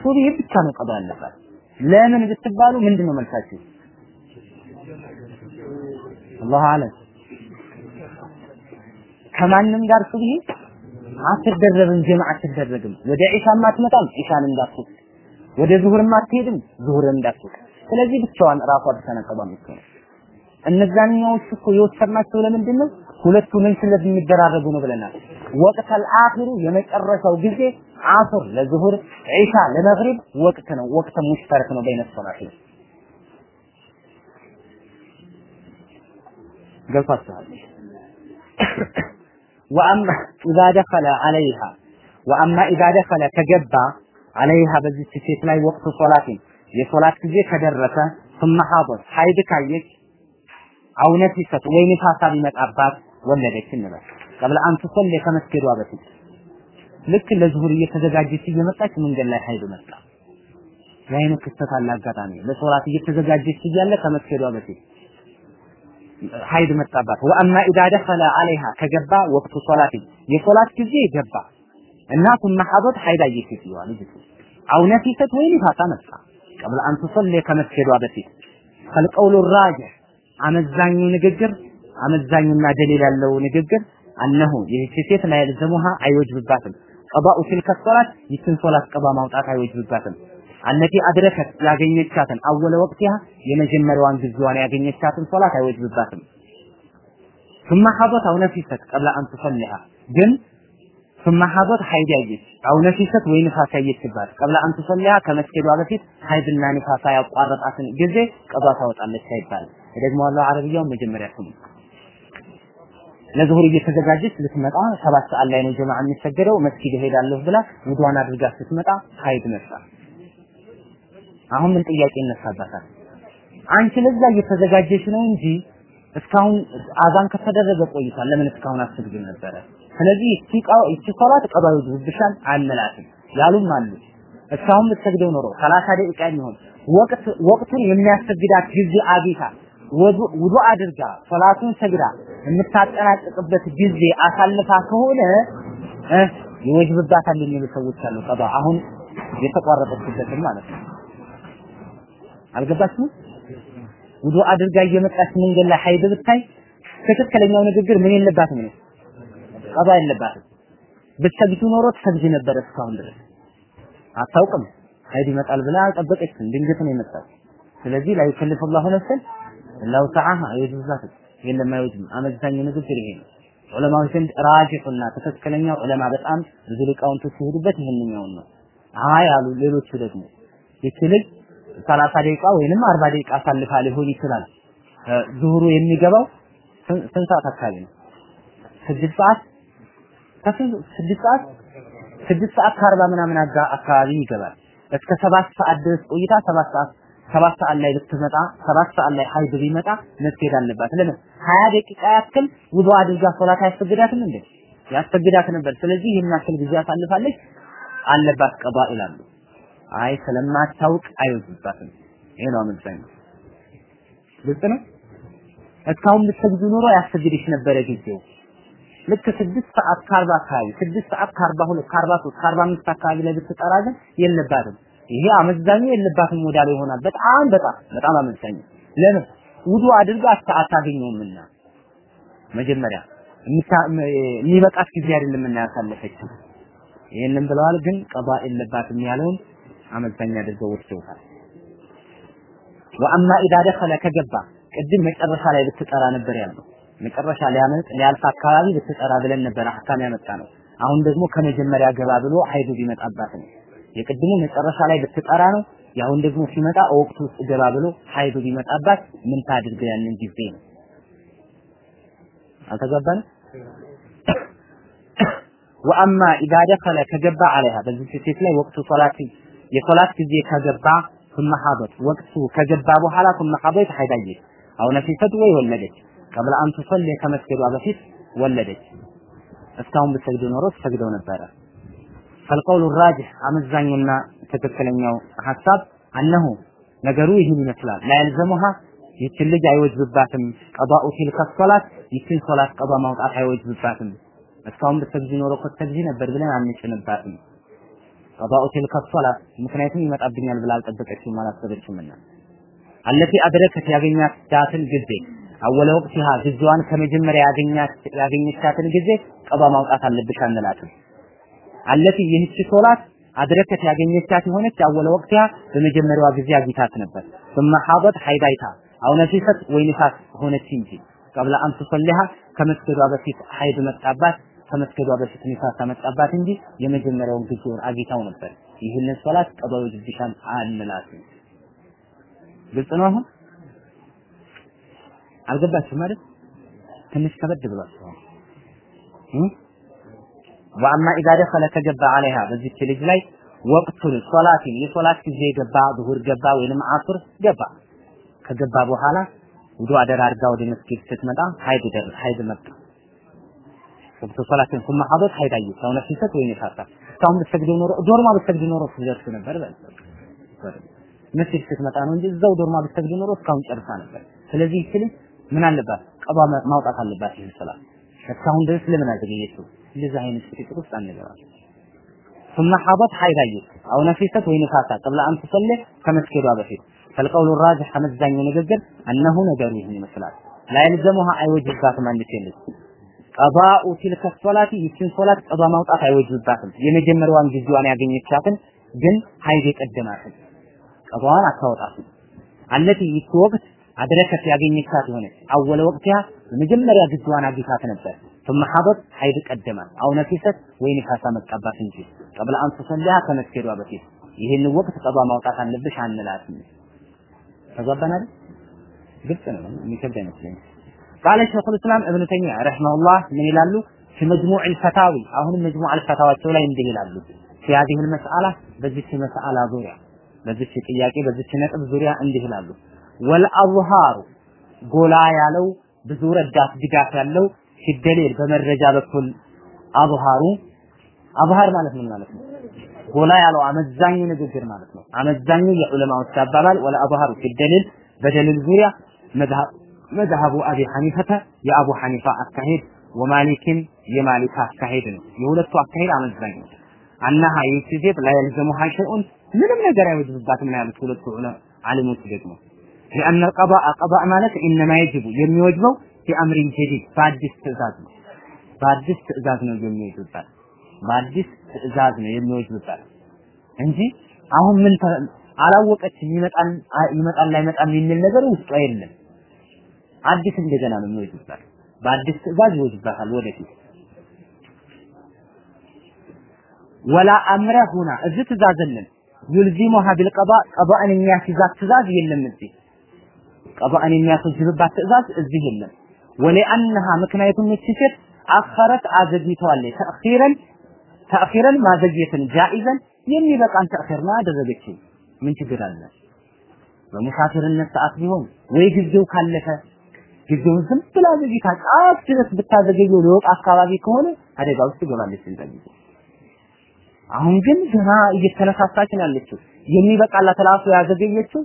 ሱብሂ ብቻ ነው ቀባ ያለባት። ለምን ብትባሉ ምንድን ነው መልሳችሁ? አላሁ አለም ከማንም ጋር ሱብሂ አትደረብም፣ ጀማዓ አትደረግም። ወደ ዒሻም አትመጣም፣ ዒሻን እንዳትወቅ ወደ ዙሁርም አትሄድም፣ ዙሁርን እንዳትወቅ። ስለዚህ ብቻዋን ራሷ ተሰነቀባ የምትሆነው እነዛኛዎቹ እኮ የወሰድናቸው ለምንድን ነው? ሁለቱ ምን ስለሚደራረጉ ነው ብለናል። ወቅተል አኺሩ የመጨረሻው ጊዜ አሱር ለዙሁር፣ ዒሻ ለመግሪብ ወቅት ነው። ወቅት ሙሽተረክ ነው በይነ ሶላት ገብቷችኋል? ወአማ ኢዛ ደኸለ ዐለይሃ ወአማ ኢዛ ደኸለ ከገባ ዐለይሃ በዚች ሴት ላይ ወቅቱ ሶላትን የሶላት ጊዜ ከደረሰ ثم حاضر ሀይድ ካየች አው ነፊሰት ወይ ንፋሳ ቢመጣባት ወለደች እንበል ቀብለ አን ቱሰሊ ከመስገዷ በፊት ልክ ለዙሁር እየተዘጋጀች እየመጣች መንገድ ላይ ሀይድ መጣ። የአይነት ክስተት አለ አጋጣሚ ለሶላት እየተዘጋጀች እያለ ከመስገዷ በፊት ሀይድ መጣባት። ወአማ ኢዛ ደኸለ ዐለይሃ ከገባ ወቅቱ ሶላት የሶላት ጊዜ ገባ እና ثم حاضر ሀይድ አየች ይችላል ልጅቱ አው ነፊሰት ወይ ንፋሳ መጣ ቀብለ አን ቱሰሊ ከመስገዷ በፊት ፈልቀውሉ ራጅህ አመዛኙ ንግግር አመዛኙና ደሊል ያለው ንግግር አነሁ ይህች ሴት ላይ ያልዘሙሃ አይወጅብባትም ቀባኡ ቲልከ ሶላት ይችን ሶላት ቀባ ማውጣት አይወጅብባትም አለቲ አድረከት ያገኘቻትን አወለ ወቅቲያ የመጀመሪያዋን ጊዜዋን ያገኘቻትን ሶላት አይወጅብባትም ثم حضت او نفست قبل ان تصليها ግን ثم حاضت ሀይድ ያየች أو نفست ወይ ንፋስ ያየች ይባል قبل أن تصليها ከመስገዷ በፊት ሀይድና ንፋሳ ያቋረጣትን ጊዜ ቀዷ ታወጣለች አይባል ደግሞ አላህ አረብያው መጀመሪያ ስሙ። ለዙሁር እየተዘጋጀች ልትመጣ ሰባት ሰዓት ላይ ነው ጀማዓ የሚሰገደው። መስጊድ እሄዳለሁ ብላ ውዷን አድርጋ ስትመጣ ሀይድ መጣ አሁን ምን ጥያቄ ይነሳባታል? አንቺ ለዛ እየተዘጋጀች ነው እንጂ እስካሁን አዛን ከተደረገ ቆይቷል። ለምን እስካሁን አትሰግድም ነበረ? ስለዚህ እቺ ሶላት ይወጅብሻል አንላትም ያሉም አሉ። እስካሁን ብትሰግደው ኖሮ 30 ደቂቃ የሚሆን ወቅት ወቅቱን የሚያሰግዳት ጊዜ አግኝታ ውዱ አድርጋ ሶላቱን ሰግዳ የምታጠናቅቅበት ጊዜ አሳልፋ ከሆነ እ ይወጅብባታል የሚሉ ሰዎች አሉ። ቀባ አሁን የተቋረጠችበትን ማለት ነው። አልገባችሁም? ውዱ አድርጋ እየመጣች መንገድ ላይ ሀይድ ብታይ ትክክለኛው ንግግር ምን የለባትም ነው ቀዷ የለባትም። ብትሰግጂ ኖሮ ትሰግጂ ነበር እስካሁን ድረስ አታውቅም። ሀይድ ይመጣል ብላ አልጠበቀችም። ድንገት ነው የመጣው። ስለዚህ لا يكلف الله نفسا إلا وسعها አይወጅብላትም። የለም አይወጅም። አመዛኝ ንግግር ይሄ ነው። ዑለማዎች ዘንድ ራጅሑና ትክክለኛው ዑለማ በጣም ብዙ ሊቃውንቶች ሲሄዱበት ይሄንኛውን ነው። አይ አሉ ሌሎቹ ደግሞ ይቺ ሰላሳ ደቂቃ ወይንም አርባ ደቂቃ አሳልፋ ሊሆን ይችላል። ዙሁሩ የሚገባው ስንት ሰዓት አካባቢ ነው? ስድስት ሰዓት ስድስት ሰዓት ስድስት ሰዓት ከአርባ ምናምን አካባቢ ይገባል። እስከ ሰባት ሰዓት ድረስ ቆይታ ሰባት ሰዓት ሰባት ሰዓት ላይ ብትመጣ ሰባት ሰዓት ላይ ሀይድ ቢመጣ መስገድ አለባት። ለምን ሀያ ደቂቃ ያክል ውዱ አድርጋ ሶላት አያስፈግዳትም እንዴ? ያስፈግዳት ነበር። ስለዚህ ይህን ያክል ጊዜ አሳልፋለች አለባት ቀባ ይላሉ። አይ ስለማታውቅ አይወዝባትም። ይሄ ነው አመዛኝ ነው። ግልጽ ነው። እስካሁን ብትሰግዱ ኖሮ ያስፈግድሽ ነበረ ጊዜው ልክ ስድስት ሰዓት ከአርባ አካባቢ ስድስት ሰዓት ከአርባ ሁለት ከአርባ ሶስት ከአርባ አምስት አካባቢ ላይ ብትጠራ ግን የለባትም። ይሄ አመዛኙ የለባትም ወዳለ ይሆናል። በጣም በጣም በጣም አመዛኙ ለምን ውዱ አድርጋ አታገኘውምና መጀመሪያ የሚበቃት ጊዜ አይደለም እና ያሳለፈችው ይህንን ብለዋል። ግን ቀባ የለባትም ያለውን አመዛኝ አድርገው ወስደውታል። ወአማ ኢዳ ደኸለ ከገባ ቅድም መጨረሻ ላይ ብትጠራ ነበር ያልነው። መጨረሻ ሊያመልጥ ሊያልፍ አካባቢ ብትጠራ ብለን ነበር አህካም ያመጣ ነው። አሁን ደግሞ ከመጀመሪያ ገባ ብሎ ሀይዱ ቢመጣባት ነው። የቅድሙ መጨረሻ ላይ ብትጠራ ነው። የአሁን ደግሞ ሲመጣ ወቅቱ ውስጥ ገባ ብሎ ሀይዱ ቢመጣባት ምን ታድርግ ያንን ጊዜ ነው። አልተገባን ወአማ ኢዛ ደኸለ ከገባ አለይሃ በዚህ ሴት ላይ ወቅቱ ሶላት የሶላት ጊዜ ከገባ ثم حاضت ወቅቱ ከገባ በኋላ ثم حاضت ሀይዳየች አው ነፊሰት ወይ ወለደች ቀብለ አን ቱሰሊ ከመስገዷ በፊት ወለደች እስካሁን ብትሰግድ ኖሮ ትሰግደው ነበረ ፈልቀውሉ ራጅህ አመዛኙና ትክክለኛው ሐሳብ አነሁ ነገሩ ይህን ይመስላል ላያልዘሙሃ ይችን ልጅ አይወጅብባትም ቀባኡ ቲልከ ሶላት ይችን ሶላት ቀባ ማውጣት አይወጅብባትም እስካሁን ብትሰግጂ ኖሮ እኮ ትሰግጂ ነበር ብለን አንጭንባትም ቀባኡ ቲልከ ሶላት ምክንያቱም ይመጣብኛል ብላ አልጠበቀችም አላሰበችምና አለቲ አድረከት ያገኛቻትን ጊዜ አወለ ወቅቲሃ ጊዜዋን ከመጀመሪያ ያገኘቻትን ጊዜ ቀባ ማውጣት አለብሽ አንላትም አለቲ ይህች ሶላት አድረከት ያገኘቻት የሆነች አወለ ወቅቲሃ በመጀመሪያዋ ጊዜ አግኝታት ነበር ثم حاضت ሀይዳይታ አው ነፊሰት ወይ ንፋስ ሆነች እንጂ ቀብለ አን ቱሰሊሃ ከመስገዷ በፊት ሀይድ መጣባት ከመስገዷ በፊት ንፋስ መጣባት እንጂ የመጀመሪያውን ጊዜውን አግኝታው ነበር። ይህንን ሶላት ቀዷ ይወጅብሻል አንላትም። ግልጽ ነው አሁን አልገባችሁም ማለት ትንሽ ከበድ ብሏችኋል። ወአማ ኢዛ ደኸለ ከገባ አለይሃ በዚች ልጅ ላይ ወቅቱን ሶላቲን የሶላት ጊዜ ገባ፣ ዙሁር ገባ ወይንም አሱር ገባ። ከገባ በኋላ ውዱ አደራርጋ ወደ መስጊድ ስትመጣ ሀይድ ደር ሀይድ መጣ። ወቅቱ ሶላትን ثم ሐደት ሀይድ አየች። አሁን ነፍሰት ወይ ነፋሳ እስካሁን ብትሰግድ ኖሮ ዶርማ ብትሰግድ ኖሮ ትደርስ ነበር በል መስጊድ ስትመጣ ነው እንጂ እዛው ዶርማ ብትሰግድ ኖሮ እስካሁን ጨርሳ ነበር። ስለዚህ ይችል ምን አለባት? ቀባ ማውጣት አለባት ይህን ሰላት። እስካሁን ድረስ ለምን አዘገየችው? እንደዚህ አይነት ፍቅር ውስጥ አንገባም። ثم حاضت حيض አየች አው ነፊሰት ወይ ንፋሳ قبل ان تصلي ከመስገዷ በፊት فالقول الراجح አመዛኙ ንግግር እነሆ ነገሩ ይህን ይመስላል لا يلزمها አይወጅባትም አንዲት ልጅ ቀባኡ ቲልከ ሶላቲ ይችን ሶላት ቀባ ማውጣት አይወጅባትም የመጀመሪያዋን ጊዜዋን ያገኘቻትን ግን ሀይድ የቀደማትን ቀባዋን አታወጣትም አለቲ ይቺ ወቅት አድረከት ያገኘቻት የሆነች አወለ ወቅቲያ የመጀመሪያ ጊዜዋን አግኝታት ነበር ثم حضت ሀይድ ቀደማት አው ነፊሰት ወይ ንፋሳ መጣባት እንጂ ቀብለ አን ቱሰሊሃ ከመስገዷ በፊት ይህን ወቅት ቀባ ማውጣት አለብሽ አንላትም ተግባባናል ግልጽ ነው የሚከብድ አይመስለኝም قال ሸኹል እስላም እብኑ ተይሚያ ረሂመሁላህ ምን ይላሉ? ፊ መጅሙዕ አልፈታዊ አሁንም መጅሙዕ አልፈታዋቸው ላይ እንዲህ ይላሉ። ፊ ሀዚሂ አልመስአላ በዚች መስአላ ዙሪያ በዚች ጥያቄ በዚች ነጥብ ዙሪያ እንዲህ ይላሉ። ወልአዝሃሩ ጎላ ያለው ብዙ ረዳት ድጋፍ ያለው ሲደሌል በመረጃ በኩል አዝሃሩ አዝሃር ማለት ምን ማለት ነው? ጎላ ያለው አመዛኙ ንግግር ማለት ነው። አመዛኙ የዑለማዎች አባባል ወለአዝሃሩ ሲደሌል በደልል ዙሪያ መዝሀብ መዝሀቡ አቢ ሐኒፈተ የአቡ ሐኒፋ አካሄድ ወማሊክን የማሊክ አካሄድ ነው። የሁለቱ አካሄድ አመዛኝ ነው። አናሃ ይህች ሴት ላይ የልዘሙሃ ሸይኡን ምንም ነገር አይወጅብባትም ነው ያሉት ሁለቱ ዓሊሞች ደግሞ لأن القضاء قضاء ማለት إنما يجب የሚወጅበው ቢአምሪ ጀዲድ በአዲስ ትእዛዝ ነው። በአዲስ ትእዛዝ ነው የሚወጅብባት በአዲስ ትእዛዝ ነው የሚወጅብባት እንጂ አሁን ምን አላወቀችም ይመጣል ይመጣል ላይመጣም የሚል ነገር ውስጧ የለም። አዲስ እንደገና ነው የሚወጅባት በአዲስ ትእዛዝ ይወጅባታል ወደፊት። ወላ አምረ ሁና እዚህ ትእዛዝ የለም። ዩልዚሙሃ ቢልቀባ ትእዛዝ የለም እዚህ። ቀባእን የሚያስወጅብባት ትእዛዝ እዚህ የለም። ወለአንሃ ምክንያቱም እቺ ሴት አኸረት አዘግይተዋለች። ተእኺረን ተእኺረን ማዘግየትን ጃኢዘን የሚበቃን ተእኺር ነው አደረገችው ምን ችግር አለ? በሙሳፊርነት ሰዓት ቢሆን ወይ ጊዜው ካለፈ ጊዜውን ዝም ብላ ዘግይታ ጫፍ ድረስ ብታዘገየው ሊወጣ አካባቢ ከሆነ አደጋ ውስጥ ትገባለች ጊዜ አሁን ግን ገና እየተነሳሳች ያለችው የሚበቃላት ራሱ ያዘገየችው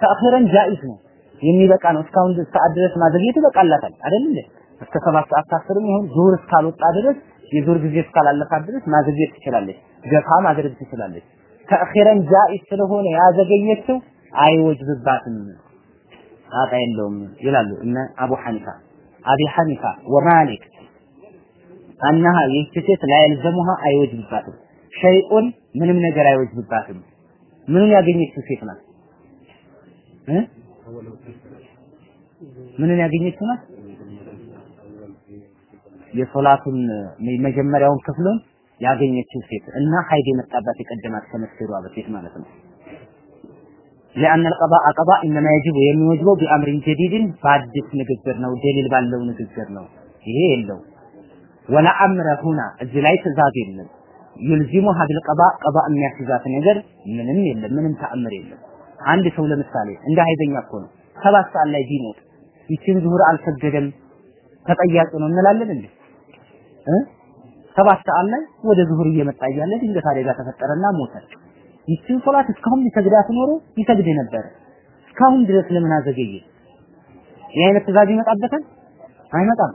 ተእኺረን ጃኢዝ ነው የሚበቃ ነው። እስካሁን ሰዓት ድረስ ማዘግየት ይበቃላታል አይደል እንዴ? እስከ ሰባት ሰዓት ታስርም ይሁን ዙር እስካልወጣ ድረስ የዙር ጊዜ እስካላለፋት ድረስ ማዘግየት ትችላለች። ገፋ ማድረግ ትችላለች። ተእኺረን ጃኢዝ ስለሆነ ያዘገየችው አይወጅብባትም፣ ጣጣ የለውም ይላሉ እነ አቡ ሐኒፋ አቢ ሐኒፋ ወማሊክ አናሃ ይህች ሴት ላይ ያልዘሙሃ አይወጅብባትም፣ ሸይኡን ምንም ነገር አይወጅብባትም። ምንም ያገኘችው ሴት ናት ምንን ያገኘችው ናት? የሶላቱን መጀመሪያውን ክፍሉን ያገኘችው ሴት እና ሀይድ የመጣባት የቀደማት ከመስገዷ በፊት ማለት ነው። لأن القضاء قضاء إنما يجب የሚወጅበው بأمر جديد በአዲስ ንግግር ነው፣ ደሊል ባለው ንግግር ነው። ይሄ የለው ወላ አምረ ሁና እዚህ ላይ ትእዛዝ የለም። ይልዚሙሃ ቢልቀባ ቀባ የሚያስይዛት ነገር ምንም የለም፣ ምንም ተአምር የለም። አንድ ሰው ለምሳሌ እንደ ሀይዘኛ እኮ ነው ሰባት ሰዓት ላይ ቢሞት ይችን ዙሁር አልሰገደም ተጠያቂ ነው እንላለን እንዴ? ሰባት ሰዓት ላይ ወደ ዙሁር እየመጣ እያለ ድንገት አደጋ ተፈጠረና ሞተ። ይችን ሶላት እስካሁን ቢሰግዳት ኖሮ ይሰግድ ነበር። እስካሁን ድረስ ለምን አዘገየ? ይህ አይነት ትእዛዝ ይመጣበታል? አይመጣም።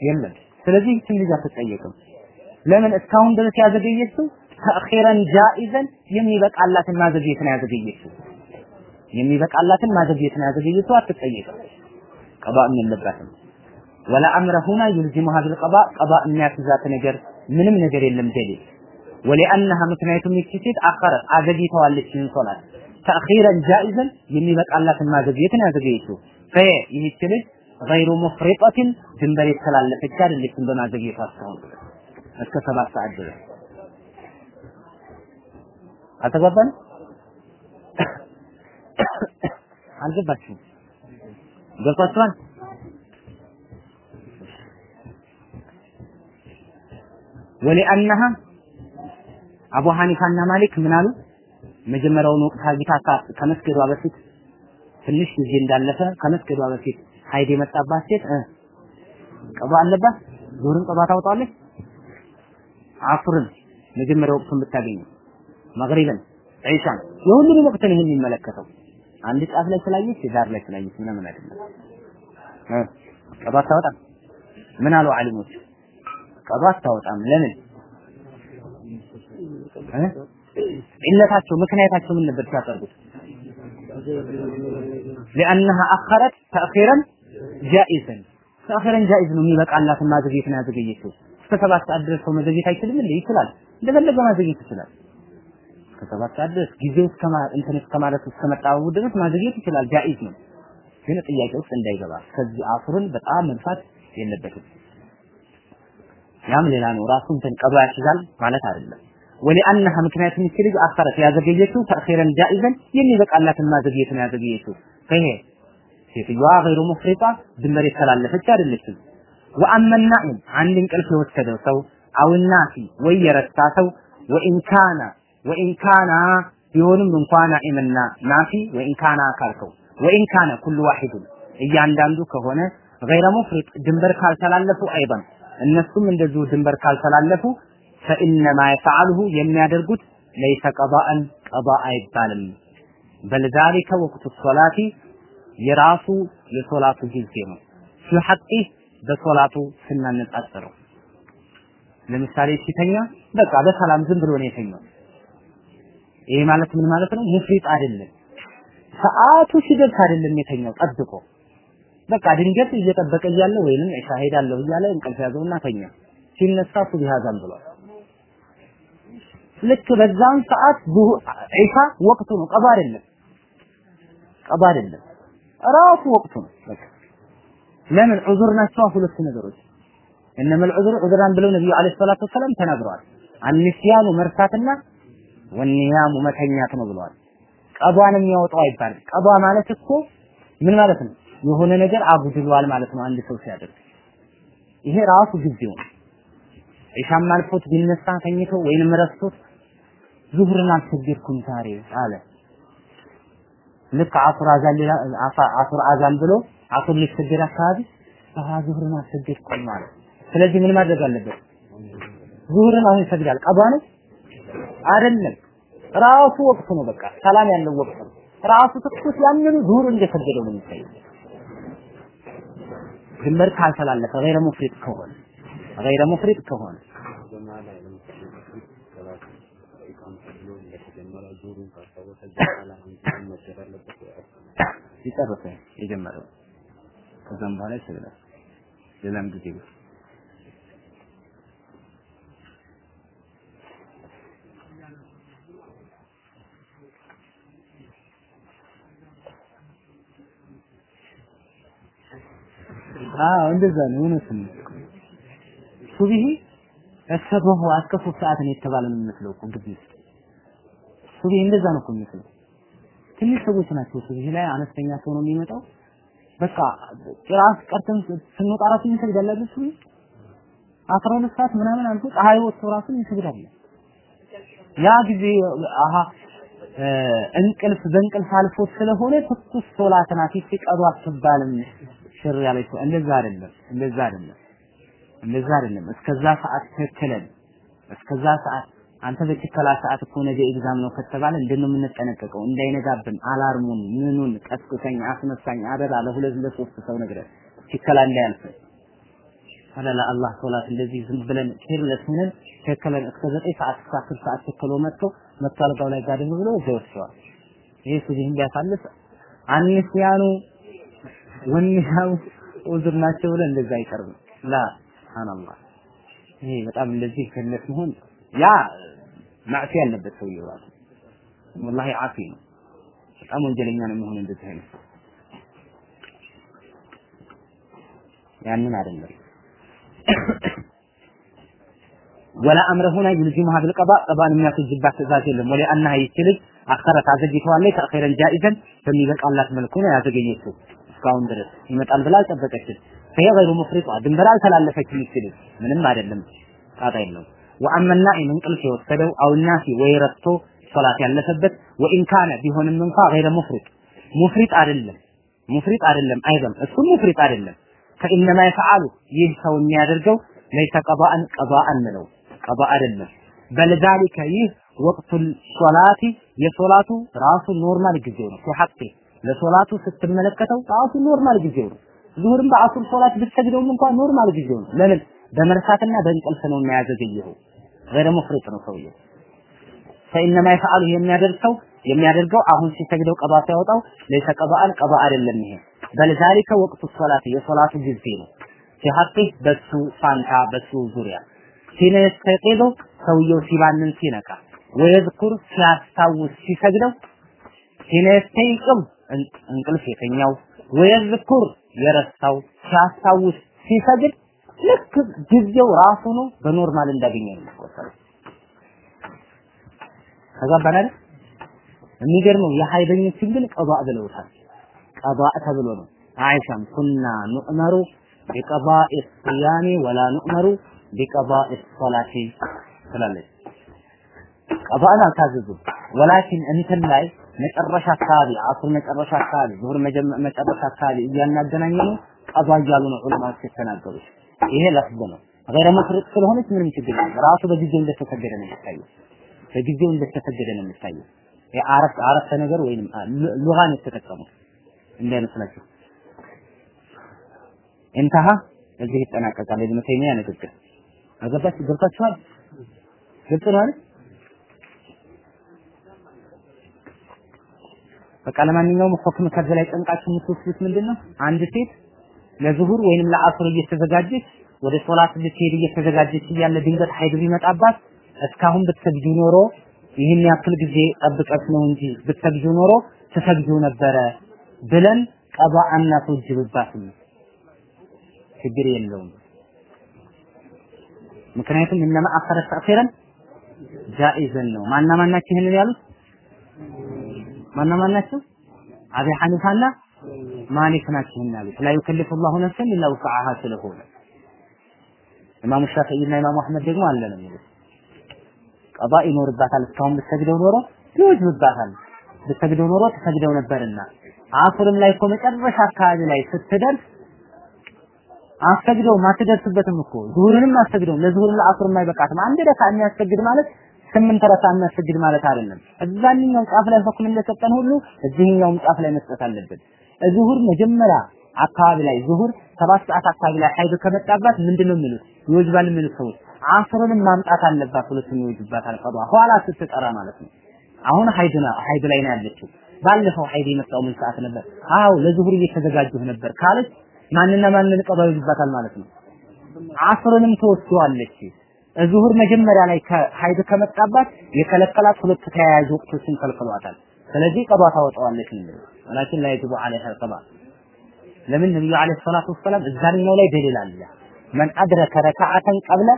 የለም። ስለዚህ ይችን ልጅ አትጠየቅም። ለምን እስካሁን ድረስ ያዘገየችው ተእኺረን ጃኢዘን የሚበቃላትን ማዘግየት ነው ያዘገየችው። የሚበቃላትን ማዘግየት ነው ያዘገየችው። አትጠየቅም። ቀባእም የለባትም። ወላ አምረ ሁና ዩልዚሙሃ ቢልቀባ ቀባ የሚያስይዛት ነገር ምንም ነገር የለም ደሊል ወሊአነሃ ምክንያቱም ይቺ ሴት አኸረት አዘግይተዋለች ይህን ሶላት ተእኺረን ጃኢዘን የሚበቃላትን ማዘግየትን ያዘገየችው ፈየ ይህች ልጅ ገይሩ ሙፍሪጠትን ድንበር የተላለፈች አይደለችም በማዘግየቷ እስካሁን እስከ ሰባት ሰዓት ድረስ አልተግባባንም? አልገባችሁም? ገብቷችኋል? ወሊአነሃ አቡ ሐኒፋና ማሊክ ምን አሉ? መጀመሪያውን ወቅት አግኝታ ከመስገዷ በፊት ትንሽ ጊዜ እንዳለፈ ከመስገዷ በፊት ሀይድ የመጣባት ሴት ቀባ አለባት። ዙህርን ቀባ ታውጣለች። አፍርን መጀመሪያ ወቅቱን ብታገኙ መግሪብን፣ ዒሻን የሁሉንም ወቅት ነው ይሄን የሚመለከተው። አንድ ጫፍ ላይ ስላየች ዳር ላይ ስላየች ምናምን አይደለም። ቀባ አታወጣም። ምን አሉ ዓሊሞች? ቀባ አታወጣም። ለምን? ዒለታቸው ምክንያታቸው ምን ነበር ሲያቀርቡት? لأنها أخرت تأخيرا جائزا تأخيرا جائز ነው የሚበቃላትን ማዘግየት ነው ያዘገየችው። እስከ ሰባት ሰዓት ድረስ ሰው መዘግየት አይችልም እንዴ? ይችላል። እንደፈለገ ማዘግየት ይችላል። እስከ ሰባት ሰዓት ድረስ ጊዜው እስከ እንትን እስከ ማለት እስከ መጣበቡ ድረስ ማዘግየት ይችላል። جائز ነው። ግን ጥያቄ ውስጥ እንዳይገባ ከዚህ አሱርን በጣም መንፋት የለበትም። ያም ሌላ ነው። ራሱን እንትን ቀዶ ያስይዛል ማለት አይደለም። ولأنها ምክንያቱም ይቺ ልጅ أخرت ያዘገየችው تأخيرا جائزا የሚበቃላትን ማዘግየት ነው ያዘገየችው። ፈሄ ሴትዮዋ ገይሩ ሙፍሪጣ ድንበር የተላለፈች አይደለችም። ወአመ ናኢም አንድ እንቅልፍ የወሰደው ሰው አው ናሲ ወይ የረሳ ሰው ወኢን ካና ወኢን ካና ቢሆንም እንኳን ናኢምና ናፊ ወኢን ካና ካልከው ወኢን ካነ ኩሉ ዋሂዱን እያንዳንዱ ከሆነ ገይረ ሙፍሪጥ ድንበር ካልተላለፉ አይበን እነሱም እንደዚሁ ድንበር ካልተላለፉ ፈኢነማ የፈዓልሁ የሚያደርጉት ለይሰ ቀዳአን ቀዳ አይባልም። በልዛሊከ ወቅቱ ሶላቲ የራሱ የሶላቱ ጊዜ ነው። ፊ ሐቂ በሶላቱ ስናነጻጽረው ለምሳሌ ሲተኛ በቃ በሰላም ዝም ብሎ ነው የተኛው። ይሄ ማለት ምን ማለት ነው? ሙፍሪጥ አይደለም። ሰዓቱ ሲደርስ አይደለም የተኛው ጠብቆ በቃ ድንገት እየጠበቀ እያለ ወይንም ኢሻ ሄዳለሁ እያለ እንቅልፍ ያዘውና ተኛ። ሲነሳ አዛን ብሏል። ልክ በዛን ሰዓት ዒሻ ወቅቱ ነው፣ ቀባ አይደለም። ቀባ አይደለም፣ ራሱ ወቅቱ ነው። በቃ ለምን ዑዙር ናቸው ሁለት ነገሮች። እነመል ዑዙር ዑዝራን ብለው ነብዩ አለይሂ ሰላቱ ወሰላም ተናግረዋል። አንስያኑ መርሳትና ወንያሙ መተኛት ነው ብለዋል። ቀዷን የሚያወጣው አይባልም። ቀዷ ማለት እኮ ምን ማለት ነው? የሆነ ነገር አጉድሏል ማለት ነው አንድ ሰው ሲያደርግ። ይሄ ራሱ ጊዜው ነው። ኢሻም አልፎት ቢነሳ ተኝቶ ወይንም ረስቶት ዙህርን አልሰገድኩም ዛሬ አለ። ልክ አሱር አዛን ሌላ አሱር አዛን ብሎ አሱር ሊሰገድ አካባቢ አሃ ዙህርን አልሰገድኩም ማለት። ስለዚህ ምን ማድረግ አለበት? ዙህርን አሁን ይሰግዳል። ቀዷ ነው አይደለም። ራሱ ወቅቱ ነው። በቃ ሰላም ያለው ወቅት ነው። ራሱ ትኩስ ያንኑ ዙሁር እንደሰገደው ነው የሚታየው። ድንበር ካልተላለፈ ገይረ ሙፍሪጥ ከሆነ ገይረ ሙፍሪጥ ከሆነ ይጨርሰ የጀመረው ከዛም በኋላ ይሰግዳል። ሌላም ጊዜ አዎ እንደዛ ነው። እውነት ነው። ሱብሂ እሰበሁ እስከ ሶስት ሰዓት ነው የተባለ ነው የሚመስለው እኮ ውስጥ ሱብሂ እንደዛ ነው እኮ የሚመስለው። ትንሽ ሰዎች ናቸው ሱብሂ ላይ አነስተኛ ሰው ነው የሚመጣው። በቃ ጭራስ ቀርተን ስንወጣ ራሱ እንሰግዳለን። ሱብሂ አስራ ሁለት ሰዓት ምናምን አልፎ ፀሐይ ወጥቶ ራሱ እንሰግዳለን። ያ ጊዜ አሃ እንቅልፍ በእንቅልፍ አልፎ ስለሆነ ትኩስ ሶላት ናት ይቀዱ አትባልም። ሽር ያለች እንደዛ አይደለም፣ እንደዛ አይደለም፣ እንደዛ አይደለም። እስከዛ ሰዓት ተከለን እስከዛ ሰዓት አንተ በችከላ ሰዓት እኮ ነገ exam ነው ከተባለ ነው የምንጠነቀቀው? እንዳይነጋብን alarm ኡን ምኑን ቀስቅሰኝ፣ አስነሳኝ አደራ ለሁለት ለሶስት ሰው ነግረን ችከላ እንዳያልፍ አላላ አላህ ሶላት እንደዚህ ዝም ብለን careless ሆነን ተከለን እስከ ዘጠኝ ሰዓት እስከ አስር ሰዓት ተከሎ መጥቶ መጥቶ አልጋው ላይ ጋደም ብሎ ይወስደዋል። ይሄ ሱብሂን ቢያሳልፍ አንስያኑ ወንያው ዑዝር ናቸው ብለን እንደዛ አይቀርም። ላ ሱብሃንአላህ ይሄ በጣም እንደዚህ ከነስ መሆን ያ ማዕሲያ ያለበት ሰውዬው ራሱ ወላሂ ዓሲ ነው። በጣም ወንጀለኛ ነው የሚሆነው እንደዚህ አይነት ያንን አይደለም። ወላ አምረ ሁና ይልዚሙሃ ቢልቀባ ቀባን የሚያስጅባት ትእዛዝ የለም። ወላ አናሃ ይችልጅ አኸረት አዘግይተዋለች ተአኺረን ጃኢዘን በሚበቃላት መልኩ ነው ያዘገኘችው እስካሁን ድረስ ይመጣል ብላ አልጠበቀችም። ይሄ ገይሩ ሙፍሪጧ ድንበር አልተላለፈችም ይችል ምንም አይደለም ጣጣ የለውም ወአመ ናኢም እንቅልፍ የወሰደው አው ወይ ረስቶ ሶላት ያለፈበት ወኢን ካነ ቢሆንም እንኳ ገይረ ሙፍሪጥ ሙፍሪጥ አይደለም ሙፍሪጥ አይደለም አይደለም እሱም ሙፍሪጥ አይደለም ፈኢነማ ይፈዓሉ ይህ ሰው የሚያደርገው ለይሰ ቀባአን ቀባአን ነው ቀዷ አይደለም بل ذلك ይህ وقت الصلاة የሶላቱ ራሱ normal ጊዜው ነው حق ለሶላቱ ስትመለከተው ራሱ normal ጊዜው ነው ዙሁርም በአሱር ሶላት ብትሰግደውም እንኳን normal ጊዜው ነው ለምን በመርሳትና በእንቅልፍ ነው የሚያዘገየው غير مفرط ነው ሰውየው። فإنما يفعله የሚያደርሰው የሚያደርገው አሁን ሲሰግደው ቀዷ ሲያወጣው ለይሰ ቀባአን ቀባ አይደለም ይሄ። بل ذلك وقت الصلاة የሶላቱ ጊዜ ነው። ሲሐቅ በሱ ፋንታ በሱ ዙሪያ ሲነስተቂሉ ሰውየው ሲባንን ሲነቃ ወየዝኩር ሲያስታውስ ሲሰግደው ሲነስተይቅም እንቅልፍ የተኛው ወየዝኩር የረሳው ሲያስታውስ ሲሰግድ ልክ ጊዜው ራሱ ነው በኖርማል እንዳገኘ ነው የሚቆጠረው። ተጋባን አይደል? የሚገርመው የሀይበኞችን ግን ቀባእ ብለውታል። ቀባእ ተብሎ ነው። አይሻም ኩና ኑዕመሩ ቢቀባኢ ሲያሚ ወላ ኑዕመሩ ቢቀባኢ ሶላቲ ትላለች። ቀባእን አልታዘዙም። ወላኪን እንትን ላይ መጨረሻ አካባቢ አሱር መጨረሻ አካባቢ ዙሁር መጨረሻ አካባቢ እያናገናኘ ነው ቀባ እያሉ ነው ዑለማዎች የተናገሩት። ይሄ ለፍዝ ነው። ገይረ ሙፍሪጥ ስለሆነች ምንም ችግር የለም። ራሱ በጊዜው እንደተሰገደ ነው የሚታየው። በጊዜው እንደተሰገደ ነው የሚታየው። የአረፍተ አረፍተ ነገር ወይንም ሉጋን የተጠቀሙት እንዳይመስላችሁ። እንተሃ እዚህ ይጠናቀቃል። ኢብኑ ተይሚያ ንግግር አገባችሁ ገብታችኋል? ግልጽ ነው አይደል? በቃ ለማንኛውም ሁክም ከዚህ ላይ ጠንቃችሁ የምትወስዱት ምንድነው? አንድ ሴት ለዙሁር ወይንም ለአስር እየተዘጋጀች ወደ ሶላት ልትሄድ እየተዘጋጀች እያለ ድንገት ሀይድ ቢመጣባት እስካሁን ብትሰግጁ ኖሮ ይህን ያክል ጊዜ ጠብቀት ነው እንጂ ብትሰግጁ ኖሮ ትሰግጁ ነበረ ብለን ቀባ አናስወጅብባትም። ችግር የለውም። ምክንያቱም እነማ አኸረ ተእኺረን ጃኢዘን ነው። ማና ማናቸው ይሄንን ያሉት? ማና ማናቸው? አቢ ሐኒፋና ይሄን ያሉት። ላ ዩከልፉ ላሁ ነፍሰን ኢላ ውስዓሃ ስለሆነ ኢማሙ ሻፊዒና ኢማሙ አህመድ ደግሞ አለ ነው የሚሉት። ቀባ ይኖርባታል። እስካሁን ብትሰግደው ኖሮ ይወጅብባታል። ብትሰግደው ኖሮ ትሰግደው ነበርና አሱርም ላይ እኮ መጨረሻ አካባቢ ላይ ስትደርስ አሰግደውም አትደርስበትም እኮ ዙሁርንም አሰግደውም ለዙሁር ለአሱር አይበቃትም። አንድ ረካ የሚያሰግድ ማለት ስምንት ረካ የሚያሰግድ ማለት አይደለም። እዛኛው ጫፍ ላይ ሁክም እንደሰጠን ሁሉ እዚህኛውም ጫፍ ላይ መስጠት አለብን። ዙሁር መጀመሪያ አካባቢ ላይ ዙሁር ሰባት ሰዓት አካባቢ ላይ ሀይድ ከመጣባት ምንድነው የሚሉት ይወጅባል የሚሉት ሰዎች አስርንም ማምጣት አለባት ሁለቱም ይወጅባታል ቀዷ ኋላ ስትጠራ ማለት ነው። አሁን ሀይድ ሀይድ ላይ ነው ያለችው። ባለፈው ሀይድ የመጣው ምን ሰዓት ነበር? አዎ ለዙሁር እየተዘጋጀሁ ነበር ካለች ማንና ማንን ቀዷ ይወጅባታል ማለት ነው። አስርንም ትወስደዋለች። ዙሁር መጀመሪያ ላይ ከሀይድ ከመጣባት የከለከላት ሁለት ተያያዥ ወቅቶችን ከልክሏታል። ስለዚህ ቀዷ ታወጣዋለች ነው ወላኪን ላ የጅቡ ዐለይሃ ቀዷ ለምን ነብዩ አለይሂ ሰላቱ ወሰላም እዛኛው ላይ ደሊል አለ መን አድረከ ረካዓተን ቀብለ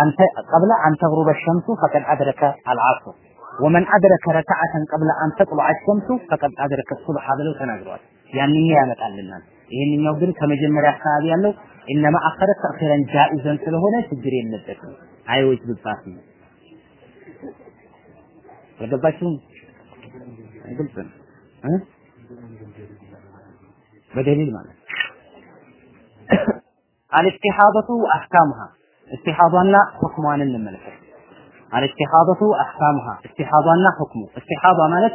አንተ ቀብለ አን ተግሩበ ሸምሱ ፈቀድ አድረከ አልዓስር ወመን አድረከ ረካዓተን ቀብለ አን ተጥሉዐ ሸምሱ ፈቀድ አድረከ ሱብሐ ብለው ተናግረዋል። ያንኛው ያመጣልናል። ይሄንኛው ግን ከመጀመሪያ አካባቢ ያለው ኢነማ አኸረ ተእኺረን ጃኢዘን ስለሆነ ችግር የለበትም፣ አይወጅብባትም። የገባችሁም ግልጽ ነው እ በደሊል ማለት አልኢስቲሃበቱ አህካሙሃ እስቲሃባና ሁክሟን እንመለከት። አልኢስቲሃበቱ አህካሙሃ እስቲሃባና ሁክሙ እስቲሃባ ማለት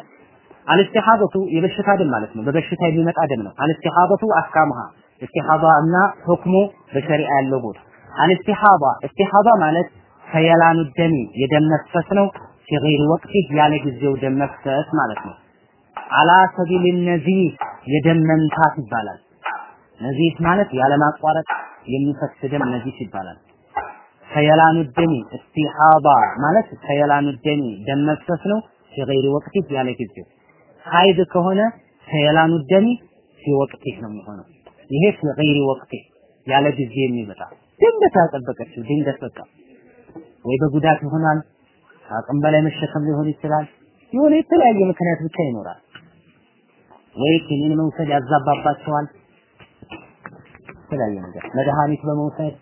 አልኢስቲሃበቱ የበሽታ ደም ማለት ነው። በበሽታ የሚመጣ ደም ነው። አልኢስቲሃበቱ አህካሙሃ እስቲሃባ እና ሁክሙ በሸሪዓ ያለው ቦታ አልኢስቲሃባ እስቲሃባ ማለት ፈየላኑ ደሚ የደም መፍሰስ ነው። ሲገይር ወቅቲ ያለ ጊዜው ደም መፍሰስ ማለት ነው። አላ ሰቢል ነዚህ የደም መምታት ይባላል። ነዚህ ማለት ያለማቋረጥ የሚፈስ ደም ነዚህ ይባላል። ፈየላኑ ደሚ እስቲሃባ ማለት ፈየላኑ ደሚ ደም መፍሰስ ነው። ሲገይር ወቅቲ ያለ ጊዜው ሀይድ ከሆነ ሰየላኑ ደሚ ወቅቲህ ነው የሚሆነው። ይሄ ፊ ገይሪ ወቅቲህ ያለ ጊዜ የሚመጣ ድንገት ያጠበቀችው ድንገት በቃ ወይ በጉዳት ይሆናል፣ አቅም በላይ መሸከም ሊሆን ይችላል። የሆነ የተለያየ ምክንያት ብቻ ይኖራል። ወይ ኪኒን መውሰድ ያዛባባቸዋል። የተለያየ ነገር መድኃኒት በመውሰድ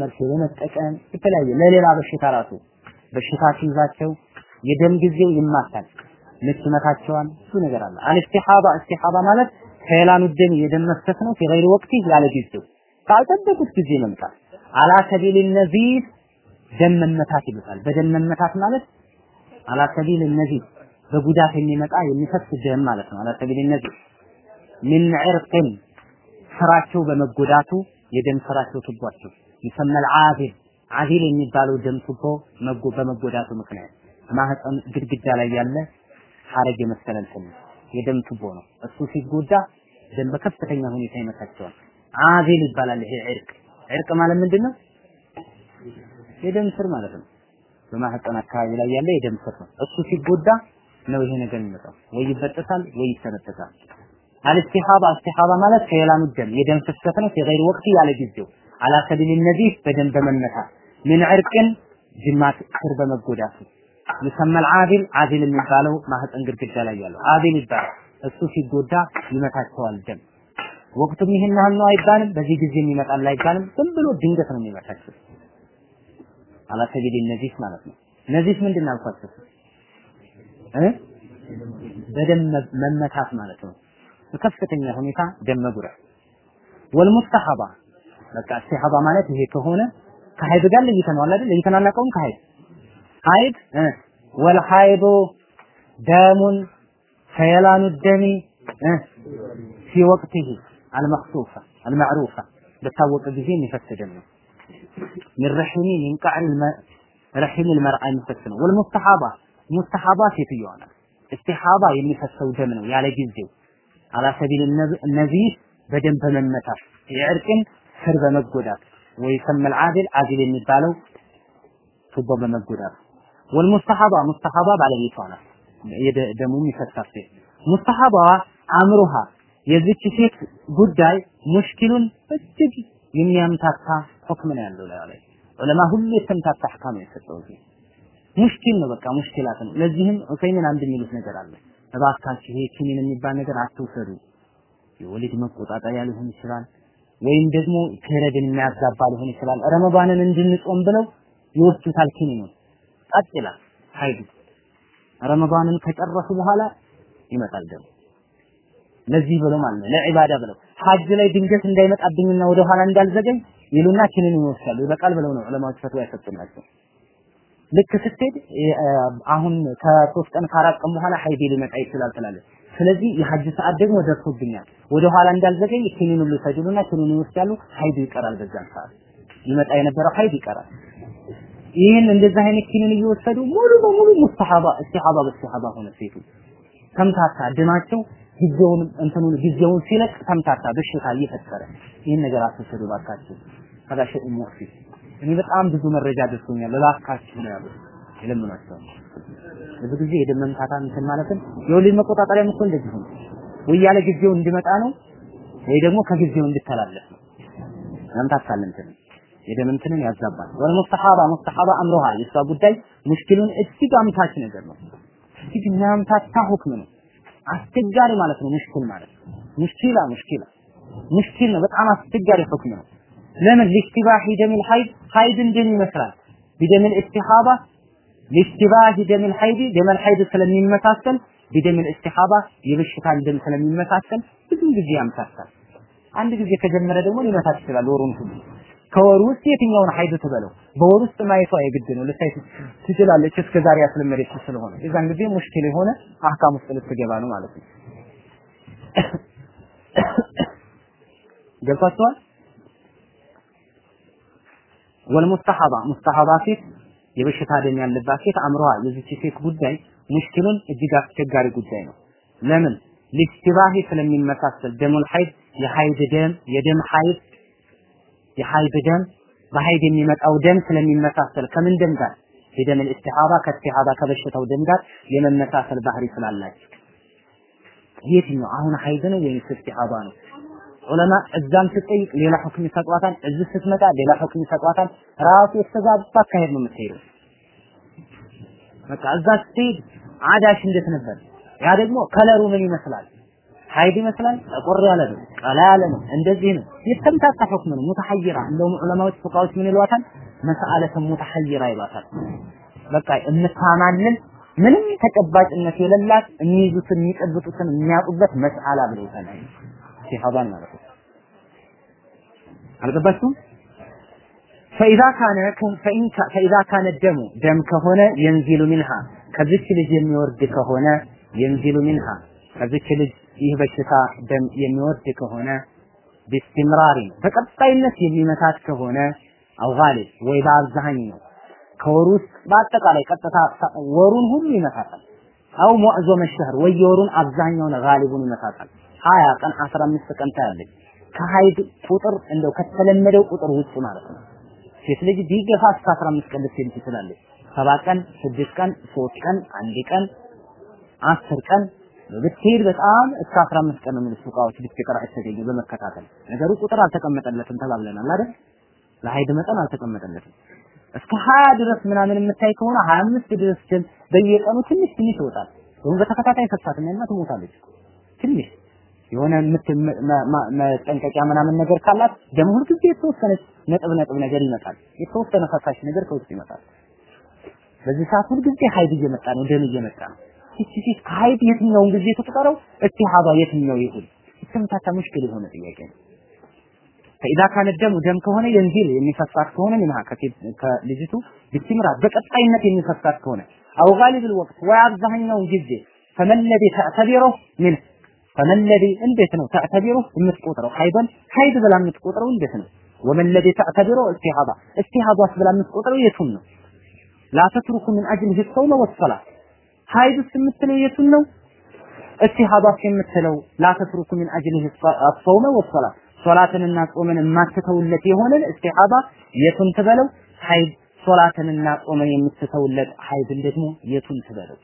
መርፌ በመጠቀም የተለያየ ለሌላ በሽታ ራሱ በሽታ ሲይዛቸው የደም ጊዜው ይማታል፣ ምች ብዙ ነገር አለ። አልስቲሃባ እስቲሃባ ማለት ከላኑ ደም የደም መፍሰስ ነው። ፊገይር ወቅቲ ያለ ጊዜው ካልጠበቁት ጊዜ መምጣት አላ ሰቢል ነዚር ደም መመታት ይሉታል። በደም መመታት ማለት አላ ሰቢል ነዚር በጉዳት የሚመጣ የሚፈስ ደም ማለት ነው። አላ ሰቢል ነዚር ምን ዕርቅን ስራቸው በመጎዳቱ የደም ስራቸው ትቧቸው ይሰመል አዚል አዚል የሚባለው ደም ቱቦ መጎ በመጎዳቱ ምክንያት ማህፀን ግድግዳ ላይ ያለ ሐረግ የመሰለ እንትን የደም ቱቦ ነው። እሱ ሲጎዳ ደም በከፍተኛ ሁኔታ ይመታቸዋል። አዚል ይባላል። ይሄ ዕርቅ ዕርቅ ማለት ምንድን ነው? የደም ስር ማለት ነው። በማህፀን አካባቢ ላይ ያለ የደም ስር ነው። እሱ ሲጎዳ ነው ይሄ ነገር የሚመጣው። ወይ ይበጠሳል ወይ ይሰነጠቃል። አልስቲሃባ እስቲሃባ ማለት ከየላኑ ደም የደም ፍሰት ነው። የገይር ወቅት ያለ ጊዜው አላ ሰቢል ነዚፍ በደም በመመታት ምን ዕርቅን ጅማት ስር በመጎዳቱ ይሰመል አዲል አዲል የሚባለው ማህፀን ግድግዳ ላይ ያለው አዲል ይባላል። እሱ ሲጎዳ ይመታቸዋል ደም። ወቅቱም ይህን ያህል ነው አይባልም። በዚህ ጊዜ የሚመጣል አይባልም። ዝም ብሎ ድንገት ነው የሚመታቸው። አላ ሰቢል ነዚፍ ማለት ነው። ነዚፍ ምንድን እ በደም መመታት ማለት ነው። በከፍተኛ ሁኔታ ደም መጉረ والمستحبة በቃ ሲሐባ ማለት ይሄ ከሆነ ከሐይድ فيلان الدم في وقته المخصوصة المعروفة بتوقع جهين يفت دم من رحمين ينقع رحم المرأة المفتنة ሙስተሐባ ሴትዮዋ ናት። ኢስቲሐባ የሚፈሰው ደም ነው ያለ ጊዜው። አላ ሰቢል እነዚህ በደም በመመታት የዕርቅን ስር በመጎዳት ወይ ሰመል አዲል አዲል የሚባለው ቱቦ በመጎዳት። ወልሙስተሐባ ሙስተሐባ ባለቤቷ ናት። ደሙ የሚፈሳት ሴት ሙስተሐባ አምሩሃ የዚች ሴት ጉዳይ ሙሽኪሉን እጅግ የሚያምታታ ሁክም ነው ያለው። ላይ ዑለማ ሁሉ የተምታታ አህካም የሰጠው እዚህ ሙሽኪል ነው በቃ ሙሽኪላት ነው። ለዚህም ዑሰይሚን አንድ የሚሉት ነገር አለ። እባካችሁ ይሄ ኪኒን የሚባል ነገር አትውሰዱ። የወሊድ መቆጣጠሪያ ሊሆን ይችላል፣ ወይም ደግሞ ፔሬድን የሚያዛባ ሊሆን ይችላል። ረመዳንን እንድንጾም ብለው ይወስዱታል ኪኒኑን። ቀጥ ይላል ሀይዱ። ረመዳንን ከጨረሱ በኋላ ይመጣል ደግሞ ለዚህ ብለው ማለት ነው ለዒባዳ ብለው ሐጅ ላይ ድንገት እንዳይመጣብኝና ወደ ኋላ እንዳልዘገኝ ይሉና ኪኒኑን ይወስዳሉ። ይበቃል ብለው ነው ዑለማዎች ፈትዋ የሰጡላቸው። ልክ ስትሄድ አሁን ከሶስት ቀን ከአራት ቀን በኋላ ሀይዴ ሊመጣ ይችላል ትላለች። ስለዚህ የሐጅ ሰዓት ደግሞ ደርሶብኛል ወደ ኋላ እንዳልዘገኝ ኪኒኑን ሁሉ ይሰዱና ኪኒኑን ይወስዳሉ። ሀይዱ ይቀራል። በዛን ሰዓት ይመጣ የነበረው ሀይድ ይቀራል። ይህን እንደዚህ አይነት ኪኒን እየወሰዱ ሙሉ በሙሉ ሙስተሐባ እስቲሐባ በእስቲሐባ ሆነ ሴቱ ተምታታ ደማቸው ጊዜውን እንትኑን ጊዜውን ሲለቅ ተምታታ በሽታ እየፈጠረ ይህን ነገር አትወሰዱ ባካችሁ። ሸይء ሙዕፊ እኔ በጣም ብዙ መረጃ ደርሶኛል እባካችሁ ነው ያሉት ይለምናቸዋል። ብዙ ጊዜ የደም መምታታ እንትን ማለትም የወሊድ መቆጣጠሪያም እኮ እንደዚህ ነው። ወይ ያለ ጊዜው እንዲመጣ ነው ወይ ደግሞ ከጊዜው እንድተላለፍ ነው። መምታታል እንትን የደም እንትንን ያዛባል። ወል ሙስተሐባ ሙስተሐባ አምሮሃ የሷ ጉዳይ ሙሽኪሉን እጅግ አምታች ነገር ነው። እጅግ የሚያምታታ ሁክም ነው። አስቸጋሪ ማለት ነው። ሙሽኪል ማለት ሙሽኪላ ሙሽኪላ ሙሽኪል ነው። በጣም አስቸጋሪ ሁክም ነው። ለምን لاشتباه دم الحيض ሐይድ እንደምን ይመስላል بدم الاستحاضة لاشتباه دم الحيض دم الحيض ስለሚመሳሰል بدم የበሽታን ደም ስለሚመሳሰል ብዙ ጊዜ ያምታታል። አንድ ጊዜ ከጀመረ ደግሞ ሊመታት ይችላል ወሩን ሁሉ ከወሩ ውስጥ የትኛውን ሐይድ ትበለው በወር ውስጥ ማየቷ የግድ ነው። ልታይ ትችላለች እስከ ዛሬ ያስለመደች ስለሆነ የዛን ጊዜ ሙሽኪል የሆነ አህካም ውስጥ ልትገባ ነው ማለት ነው። ገብቷችኋል? ወልሙስተሐባ ሙስተሐባ ሴት የበሽታ ደም ያለባት ሴት አምሯ የዚች ሴት ጉዳይ ሙሽኪሉን እጅግ አስቸጋሪ ጉዳይ ነው። ለምን ሊስቲባሂ ስለሚመሳሰል ደሙል ሐይድ የ حيض ደም የደም حيض የ حيض ደም በ حيض የሚመጣው ደም ስለሚመሳሰል ከምን ደም ጋር የደም استحاضة ከ استحاضة ከበሽታው ደም ጋር የመመሳሰል ባህሪ ስላላቸው የትኛው አሁን حيض ነው ወይስ استحاضة ነው? ዑለማ እዛም ስትጠይቅ ሌላ حكم ይሰጧታል፣ እዚህ ስትመጣ ሌላ حكم ይሰጧታል። ራሱ የተዛባ አካሄድ ነው የምትሄደው። በቃ እዛ ስትሄድ አዳሽ እንዴት ነበር? ያ ደግሞ ከለሩ ምን ይመስላል? ሀይድ ይመስላል፣ ጠቆር ያለ ነው፣ ቀላ ያለ ነው፣ እንደዚህ ነው። የተምታታ ሁክም ነው፣ ሙተሐይራ። እንደውም ዑለማዎች ፉቃዎች ምን ይሏታል? መስአለተ ሙተሐይራ ይሏታል። በቃ የምታማልን ምንም ተጨባጭነት የሌላት የሚይዙትን የሚጨብጡትን የሚያውቁበት መስአላ ብለውታል። ኢስቲሃባን ማለት ነው። አልገባችሁም? ፈኢዛ ካነ ፈኢን ፈኢዛ ካነ ደሙ ደም ከሆነ የንዚሉ ሚንሃ ከዚች ልጅ የሚወርድ ከሆነ የንዚሉ ሚንሃ ከዚች ልጅ ይህ በሽታ ደም የሚወርድ ከሆነ ቢስትምራሪ በቀጣይነት የሚመታት ከሆነ አው ጋሊብ ወይ በአብዛኛው ከወሩ ውስጥ በአጠቃላይ ቀጥታ ወሩን ሁሉ ይመታታል። አው ሙዕዞመ ሸህር ወይ የወሩን አብዛኛውን ጋሊቡን ይመታታል። ሀያ ቀን አስራ አምስት ቀን ታያለች። ከሀይድ ቁጥር እንደው ከተለመደው ቁጥር ውጭ ማለት ነው። ሴት ልጅ ቢገፋ እስከ አስራ አምስት ቀን ልትሄድ ትችላለች። ሰባት ቀን፣ ስድስት ቀን፣ ሶስት ቀን፣ አንድ ቀን፣ አስር ቀን ብትሄድ በጣም እስከ አስራ አምስት ቀን ነው ፉቃዎች ብትቀራ ተገኘ በመከታተል ነገሩ ቁጥር አልተቀመጠለትም ተባብለናል አይደል? ለሀይድ መጠን አልተቀመጠለትም። እስከ ሀያ ድረስ ምናምን የምታይ ከሆነ ሀያ አምስት ድረስ ግን በየቀኑ ትንሽ ትንሽ ይወጣል። ወይም በተከታታይ ፈሳት እና ትሞታለች። ትንሽ የሆነ መጠንቀቂያ ምናምን ነገር ካላት ደም ሁልጊዜ የተወሰነች ነጥብ ነጥብ ነገር ይመጣል። የተወሰነ ፈሳሽ ነገር ከውስጥ ይመጣል። በዚህ ሰዓት ሁልጊዜ حيض እየመጣ ነው፣ ደም እየመጣ ነው። እቺ ሴት ከ حيض የትኛውን ጊዜ ትቁጠረው? استحاضة የትኛው ይሁን? የተምታታ مشكل የሆነ ጥያቄ ነው። فإذا كان الدم ደም ከሆነ ينزل የሚፈሳት ከሆነ منها ከልጅቱ باستمرار በቀጣይነት የሚፈሳት ከሆነ أو غالب الوقت ወይ አብዛኛውን ጊዜ فما الذي تعتبره من فما الذي እንዴት ነው تعتبره የምትቆጥረው ሀይበን ሀይድ ብላ የምትቆጥረው እንዴት ነው? وما الذي تعتبره استحاضة استحاضة ስ ብላ የምትቆጥረው የቱን ነው? لا تترك من أجله الصوم والصلاة حيض ስ የምትለው የቱን ነው? እስቲሃባስ የምትለው لا تترك من أجله الصوم والصلاة ሶላትንና ጾምን የማትተውለት የሆነን استحاضة የቱን ትበለው? حيض ሶላትንና ጾምን የምትተውለት حيض ን ደግሞ የቱን ትበለው?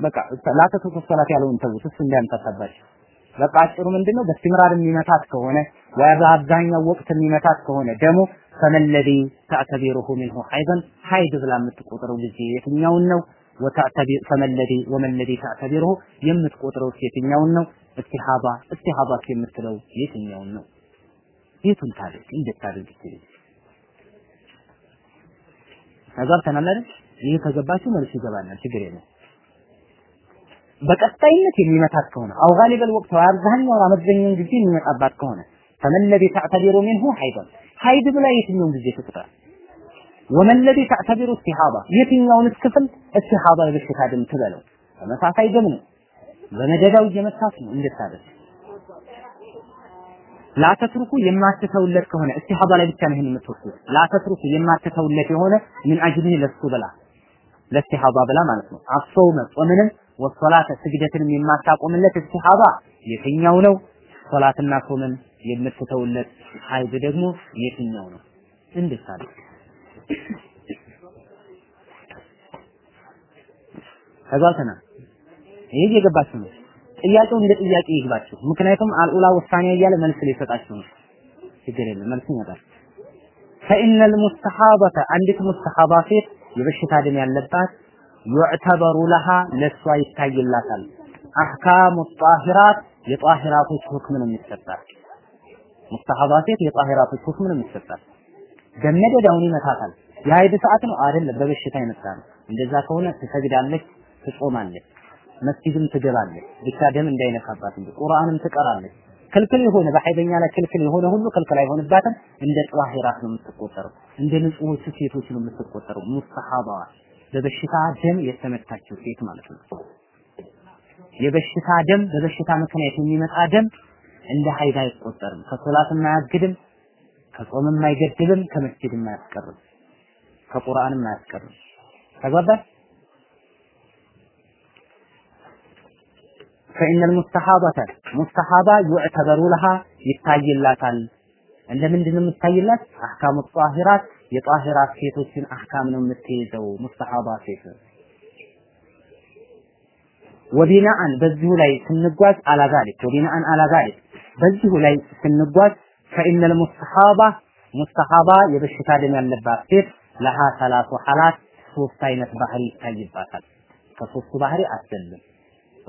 በቃ ላተቱ ሶላት ያለውን ተውት፣ እሱ እንዳያምታታባችሁ። በቃ አጭሩ ምንድነው በስትምራር የሚመታት ከሆነ ወይ በአብዛኛው ወቅት የሚመታት ከሆነ ደግሞ ፈመለዚ ተዕተቢሩሁ ሚንሁ ሀይደን ሀይድ ብላ የምትቆጥረው ጊዜ የትኛውን ነው? ወተዕተቢር ፈመለዚ ተዕተቢሩሁ የምትቆጥረው የትኛውን ነው? እስቲሃባ እስቲሃባ የምትለው የትኛውን ነው? የቱን ታደርግ እንዴት ታደርግ ይችላል? ተጋብተናል አይደል? ይህ ከገባችሁ መልስ ይገባናል፣ ችግር የለም። በቀጣይነት የሚመታት ከሆነ አው ጋሊበል ወቅት አብዛኛውን አመዛኛውን ጊዜ የሚመጣባት ከሆነ ፈመለዚ ተዕተቢሩ ሚንሁ ሀይደን ሀይድ ብላ የትኛውን ጊዜ ትቁጠር? ወመለዚ ተዕተቢሩ እስቲሃባ የትኛውን ክፍል እስቲሃባ የበሽታ ደም ትበለው? ተመሳሳይ ደም ነው። በመደዳው እየመታት ነው እንድታደርግ ላተትሩኩ የማትተውለት ከሆነ እስቲሃባ ላይ ብቻ ነው ይሄን የምትወስዱት። ላተትሩኩ የማትተውለት የሆነ ምን አጅሊህ ለሱ ብላ ለእስቲሃባ ብላ ማለት ነው። አፍሰውመ ጾምንም ወሶላተ ስግደትንም የማታቆምለት እስቲሃባ የትኛው ነው? ሶላትና ጾምን የምትተውለት ሀይድ ደግሞ የትኛው ነው? እንድታደርግ ተጓልተናል። ይሄ እየገባችሁ ነው። ጥያቄው እንደ ጥያቄ ይግባችሁ። ምክንያቱም አልኡላ ውሳኔ እያለ መልስ ሊሰጣችሁ ነው። ችግር የለም መልስ ይመጣል። ፈኢነል ሙስተሐበተ አንዲት ሙስተሐባ ሴት የበሽታ ደም ያለባት ዩዕተበሩ ለሃ ለሷ ይታይላታል። አህካሙ ጣሂራት የጣሂራቶች ሁክም ነው የሚሰጣት። ሙስተሐባ የጣሂራቶች ሁክም ነው የሚሰጣት። ደመደዳውን ይመታታል። የሀይድ ሰዓት ነው አይደለም፣ በበሽታ የመጣ ነው። እንደዛ ከሆነ ትሰግዳለች፣ ትጾማለች፣ መስጊድም ትገባለች። ብቻ ደም እንዳይነካባት እንጂ ቁርአንም ትቀራለች። ክልክል የሆነ በሀይደኛ ላይ ክልክል የሆነ ሁሉ ክልክል አይሆንባትም። እንደ ጧሂራት ነው የምትቆጠረው፣ እንደ ንጹሆቹ ሴቶች ነው የምትቆጠረው። ሙስተሐባዋ በበሽታ ደም የተመታችው ሴት ማለት ነው። የበሽታ ደም በበሽታ ምክንያት የሚመጣ ደም እንደ ሀይድ አይቆጠርም። ከሶላትም አያግድም፣ ከጾምም አይገድብም፣ ከመስጊድም አያስቀርም፣ ከቁርአንም አያስቀርም። ተግባባል? فإن المستحاضة مستحاضة يعتبر لها ይታይላታል እንደምንድን ነው የምታይላት አህካሙ ጧሂራት የጧሂራት ሴቶችን አህካም ነው የምትይዘው ሙስተሐባ ሴት ወቢናአን በዚሁ ላይ ስንጓዝ አላዛሊክ ወቢናአን አላዛሊክ በዚሁ ላይ ስንጓዝ ፈኢነል ሙስተሐባ ሙስተሐባ የበሽታ ደም ያለባት ሴት ለሃ ሰላቱ ሐላት ሶስት አይነት ባህሪ ይታይባታል። ከሶስቱ ባህሪ አትዘልም።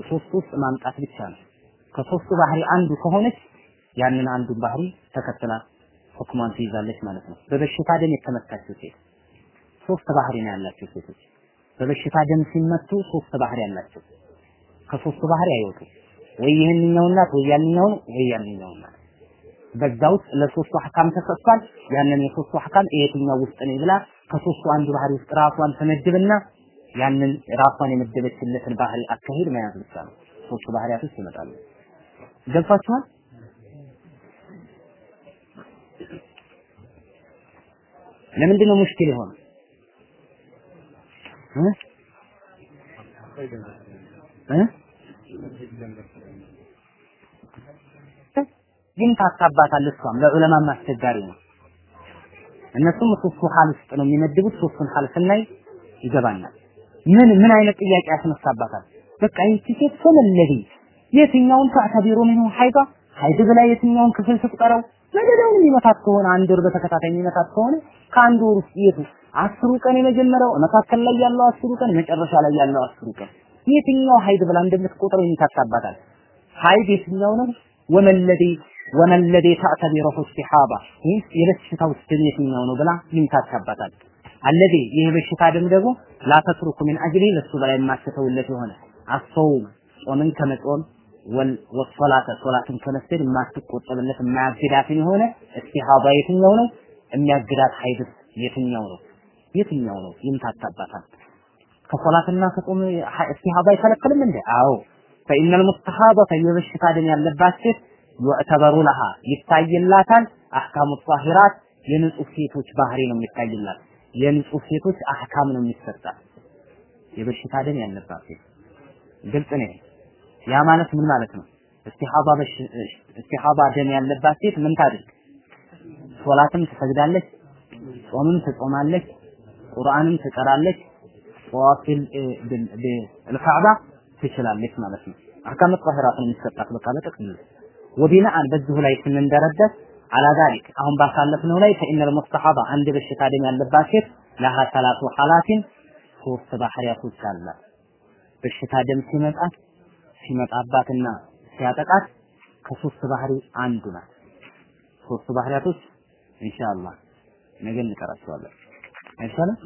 ሶስቱ ውስጥ ማምጣት ብቻ ነው። ከሶስቱ ባህሪ አንዱ ከሆነች ያንን አንዱን ባህሪ ተከትላ ሁክሟን ትይዛለች ማለት ነው። በበሽታ ደም የተመታችው ሴት ሶስት ባህሪ ነው ያላቸው ሴቶች በበሽታ ደም ሲመቱ ሶስት ባህሪ ያላቸው ከሶስቱ ባህሪ አይወጡ ወይ ይህንኛው ናት ወይ ያንኛው ወይ ያንኛው ናት። በዛ ውስጥ ለሶስቱ አህካም ተሰጥቷል። ያንን የሶስቱ አህካም የትኛው ውስጥ ነው ብላ ከሶስቱ አንዱ ባህሪ ውስጥ ራሷን ትመድብና ያንን ራሷን የመደበችለትን ባህሪ አካሄድ መያዝ ብቻ ነው። ሶስቱ ባህሪያት ውስጥ ይመጣሉ። ገብቷችኋል? ለምንድን ነው ሙሽኪል የሆነ ግን ታካባታል። እሷም ለዑለማም አስቸጋሪ ነው። እነሱም ሶስቱ حال ውስጥ ነው የሚመድቡት። ሶስቱን حال ስናይ ይገባናል። ምን ምን አይነት ጥያቄ ያስነሳባታል? በቃ ይህቺ ሴት فما الذي የትኛውን تعتبر منه حيضا حيض ብላ የትኛውን ክፍል ትቁጠረው? ነገዳውን የሚመታት ከሆነ አንድ ወር በተከታታይ የሚመታት ከሆነ ከአንድ ወር ውስጥ የቱ አስሩ ቀን የመጀመሪያው መካከል ላይ ያለው አስሩ ቀን መጨረሻ ላይ ያለው አስሩ ቀን የትኛው حيض ብላ እንደምትቆጥረው ይታጣባታል። حيض የትኛው ነው? وما الذي وما الذي تعتبره استحاضة ይህ የበሽታው ደም የትኛው ነው ብላ ይምታታባታል። الذي ይህ በሽታ ደም ደግሞ لا تترك من أجل ለሱ ብላ የማትተውለት የሆነ الصوم ጾምን ከመጾም ወሶላተ ሶላትን ከመስገድ የማትቆጠብለት የማያግዳትን የሆነ استحاضة የትኛው ነው? የሚያግዳት حيض የትኛው ነው? የትኛው ነው? ይምታታባታል። ከሶላትና ከጾም እስቲሃባ አይከለክልም እንዴ? አዎ ፈኢነል ሙስተሃበተ የበሽታ ደም ያለባት ሴት ዩዕተበሩ ለሃ ይታይላታል። አህካሙ ጧሂራት የንጹህ ሴቶች ባህሪ ነው የሚታይላት። የንጹህ ሴቶች አህካም ነው የሚሰጣት። የበሽታ ደም ያለባት ሴት ግልጽ ነው። ያ ማለት ምን ማለት ነው? እስቲሃባ በሽ እስቲሃባ ደም ያለባት ሴት ምን ታድርግ? ሶላትም ትሰግዳለች፣ ጾምም ትጾማለች፣ ቁርአንም ትቀራለች፣ ጠዋፊል ልካዕባ ትችላለች ማለት ነው። አህካም ጧሂራትን የሚሰጣት በቃ በጠቅልል ወቢናአን በዚሁ ላይ ስንንደረደር አላ ዛሊክ አሁን ባሳለፍነው ላይ ፈኢነል ሙስተሐባ አንድ በሽታ ደም ያለባት ሴት ለሃ ሰላቱ ሐላቲን ሶስት ባህሪያቶች አላት። በሽታ ደም ሲመጣት ሲመጣባትና ሲያጠቃት ከሶስት ባህሪ አንዱ ናት። ሶስት ባህሪያቶች ኢንሻአላህ ነገ እንቀራቸዋለን። አይሻልም?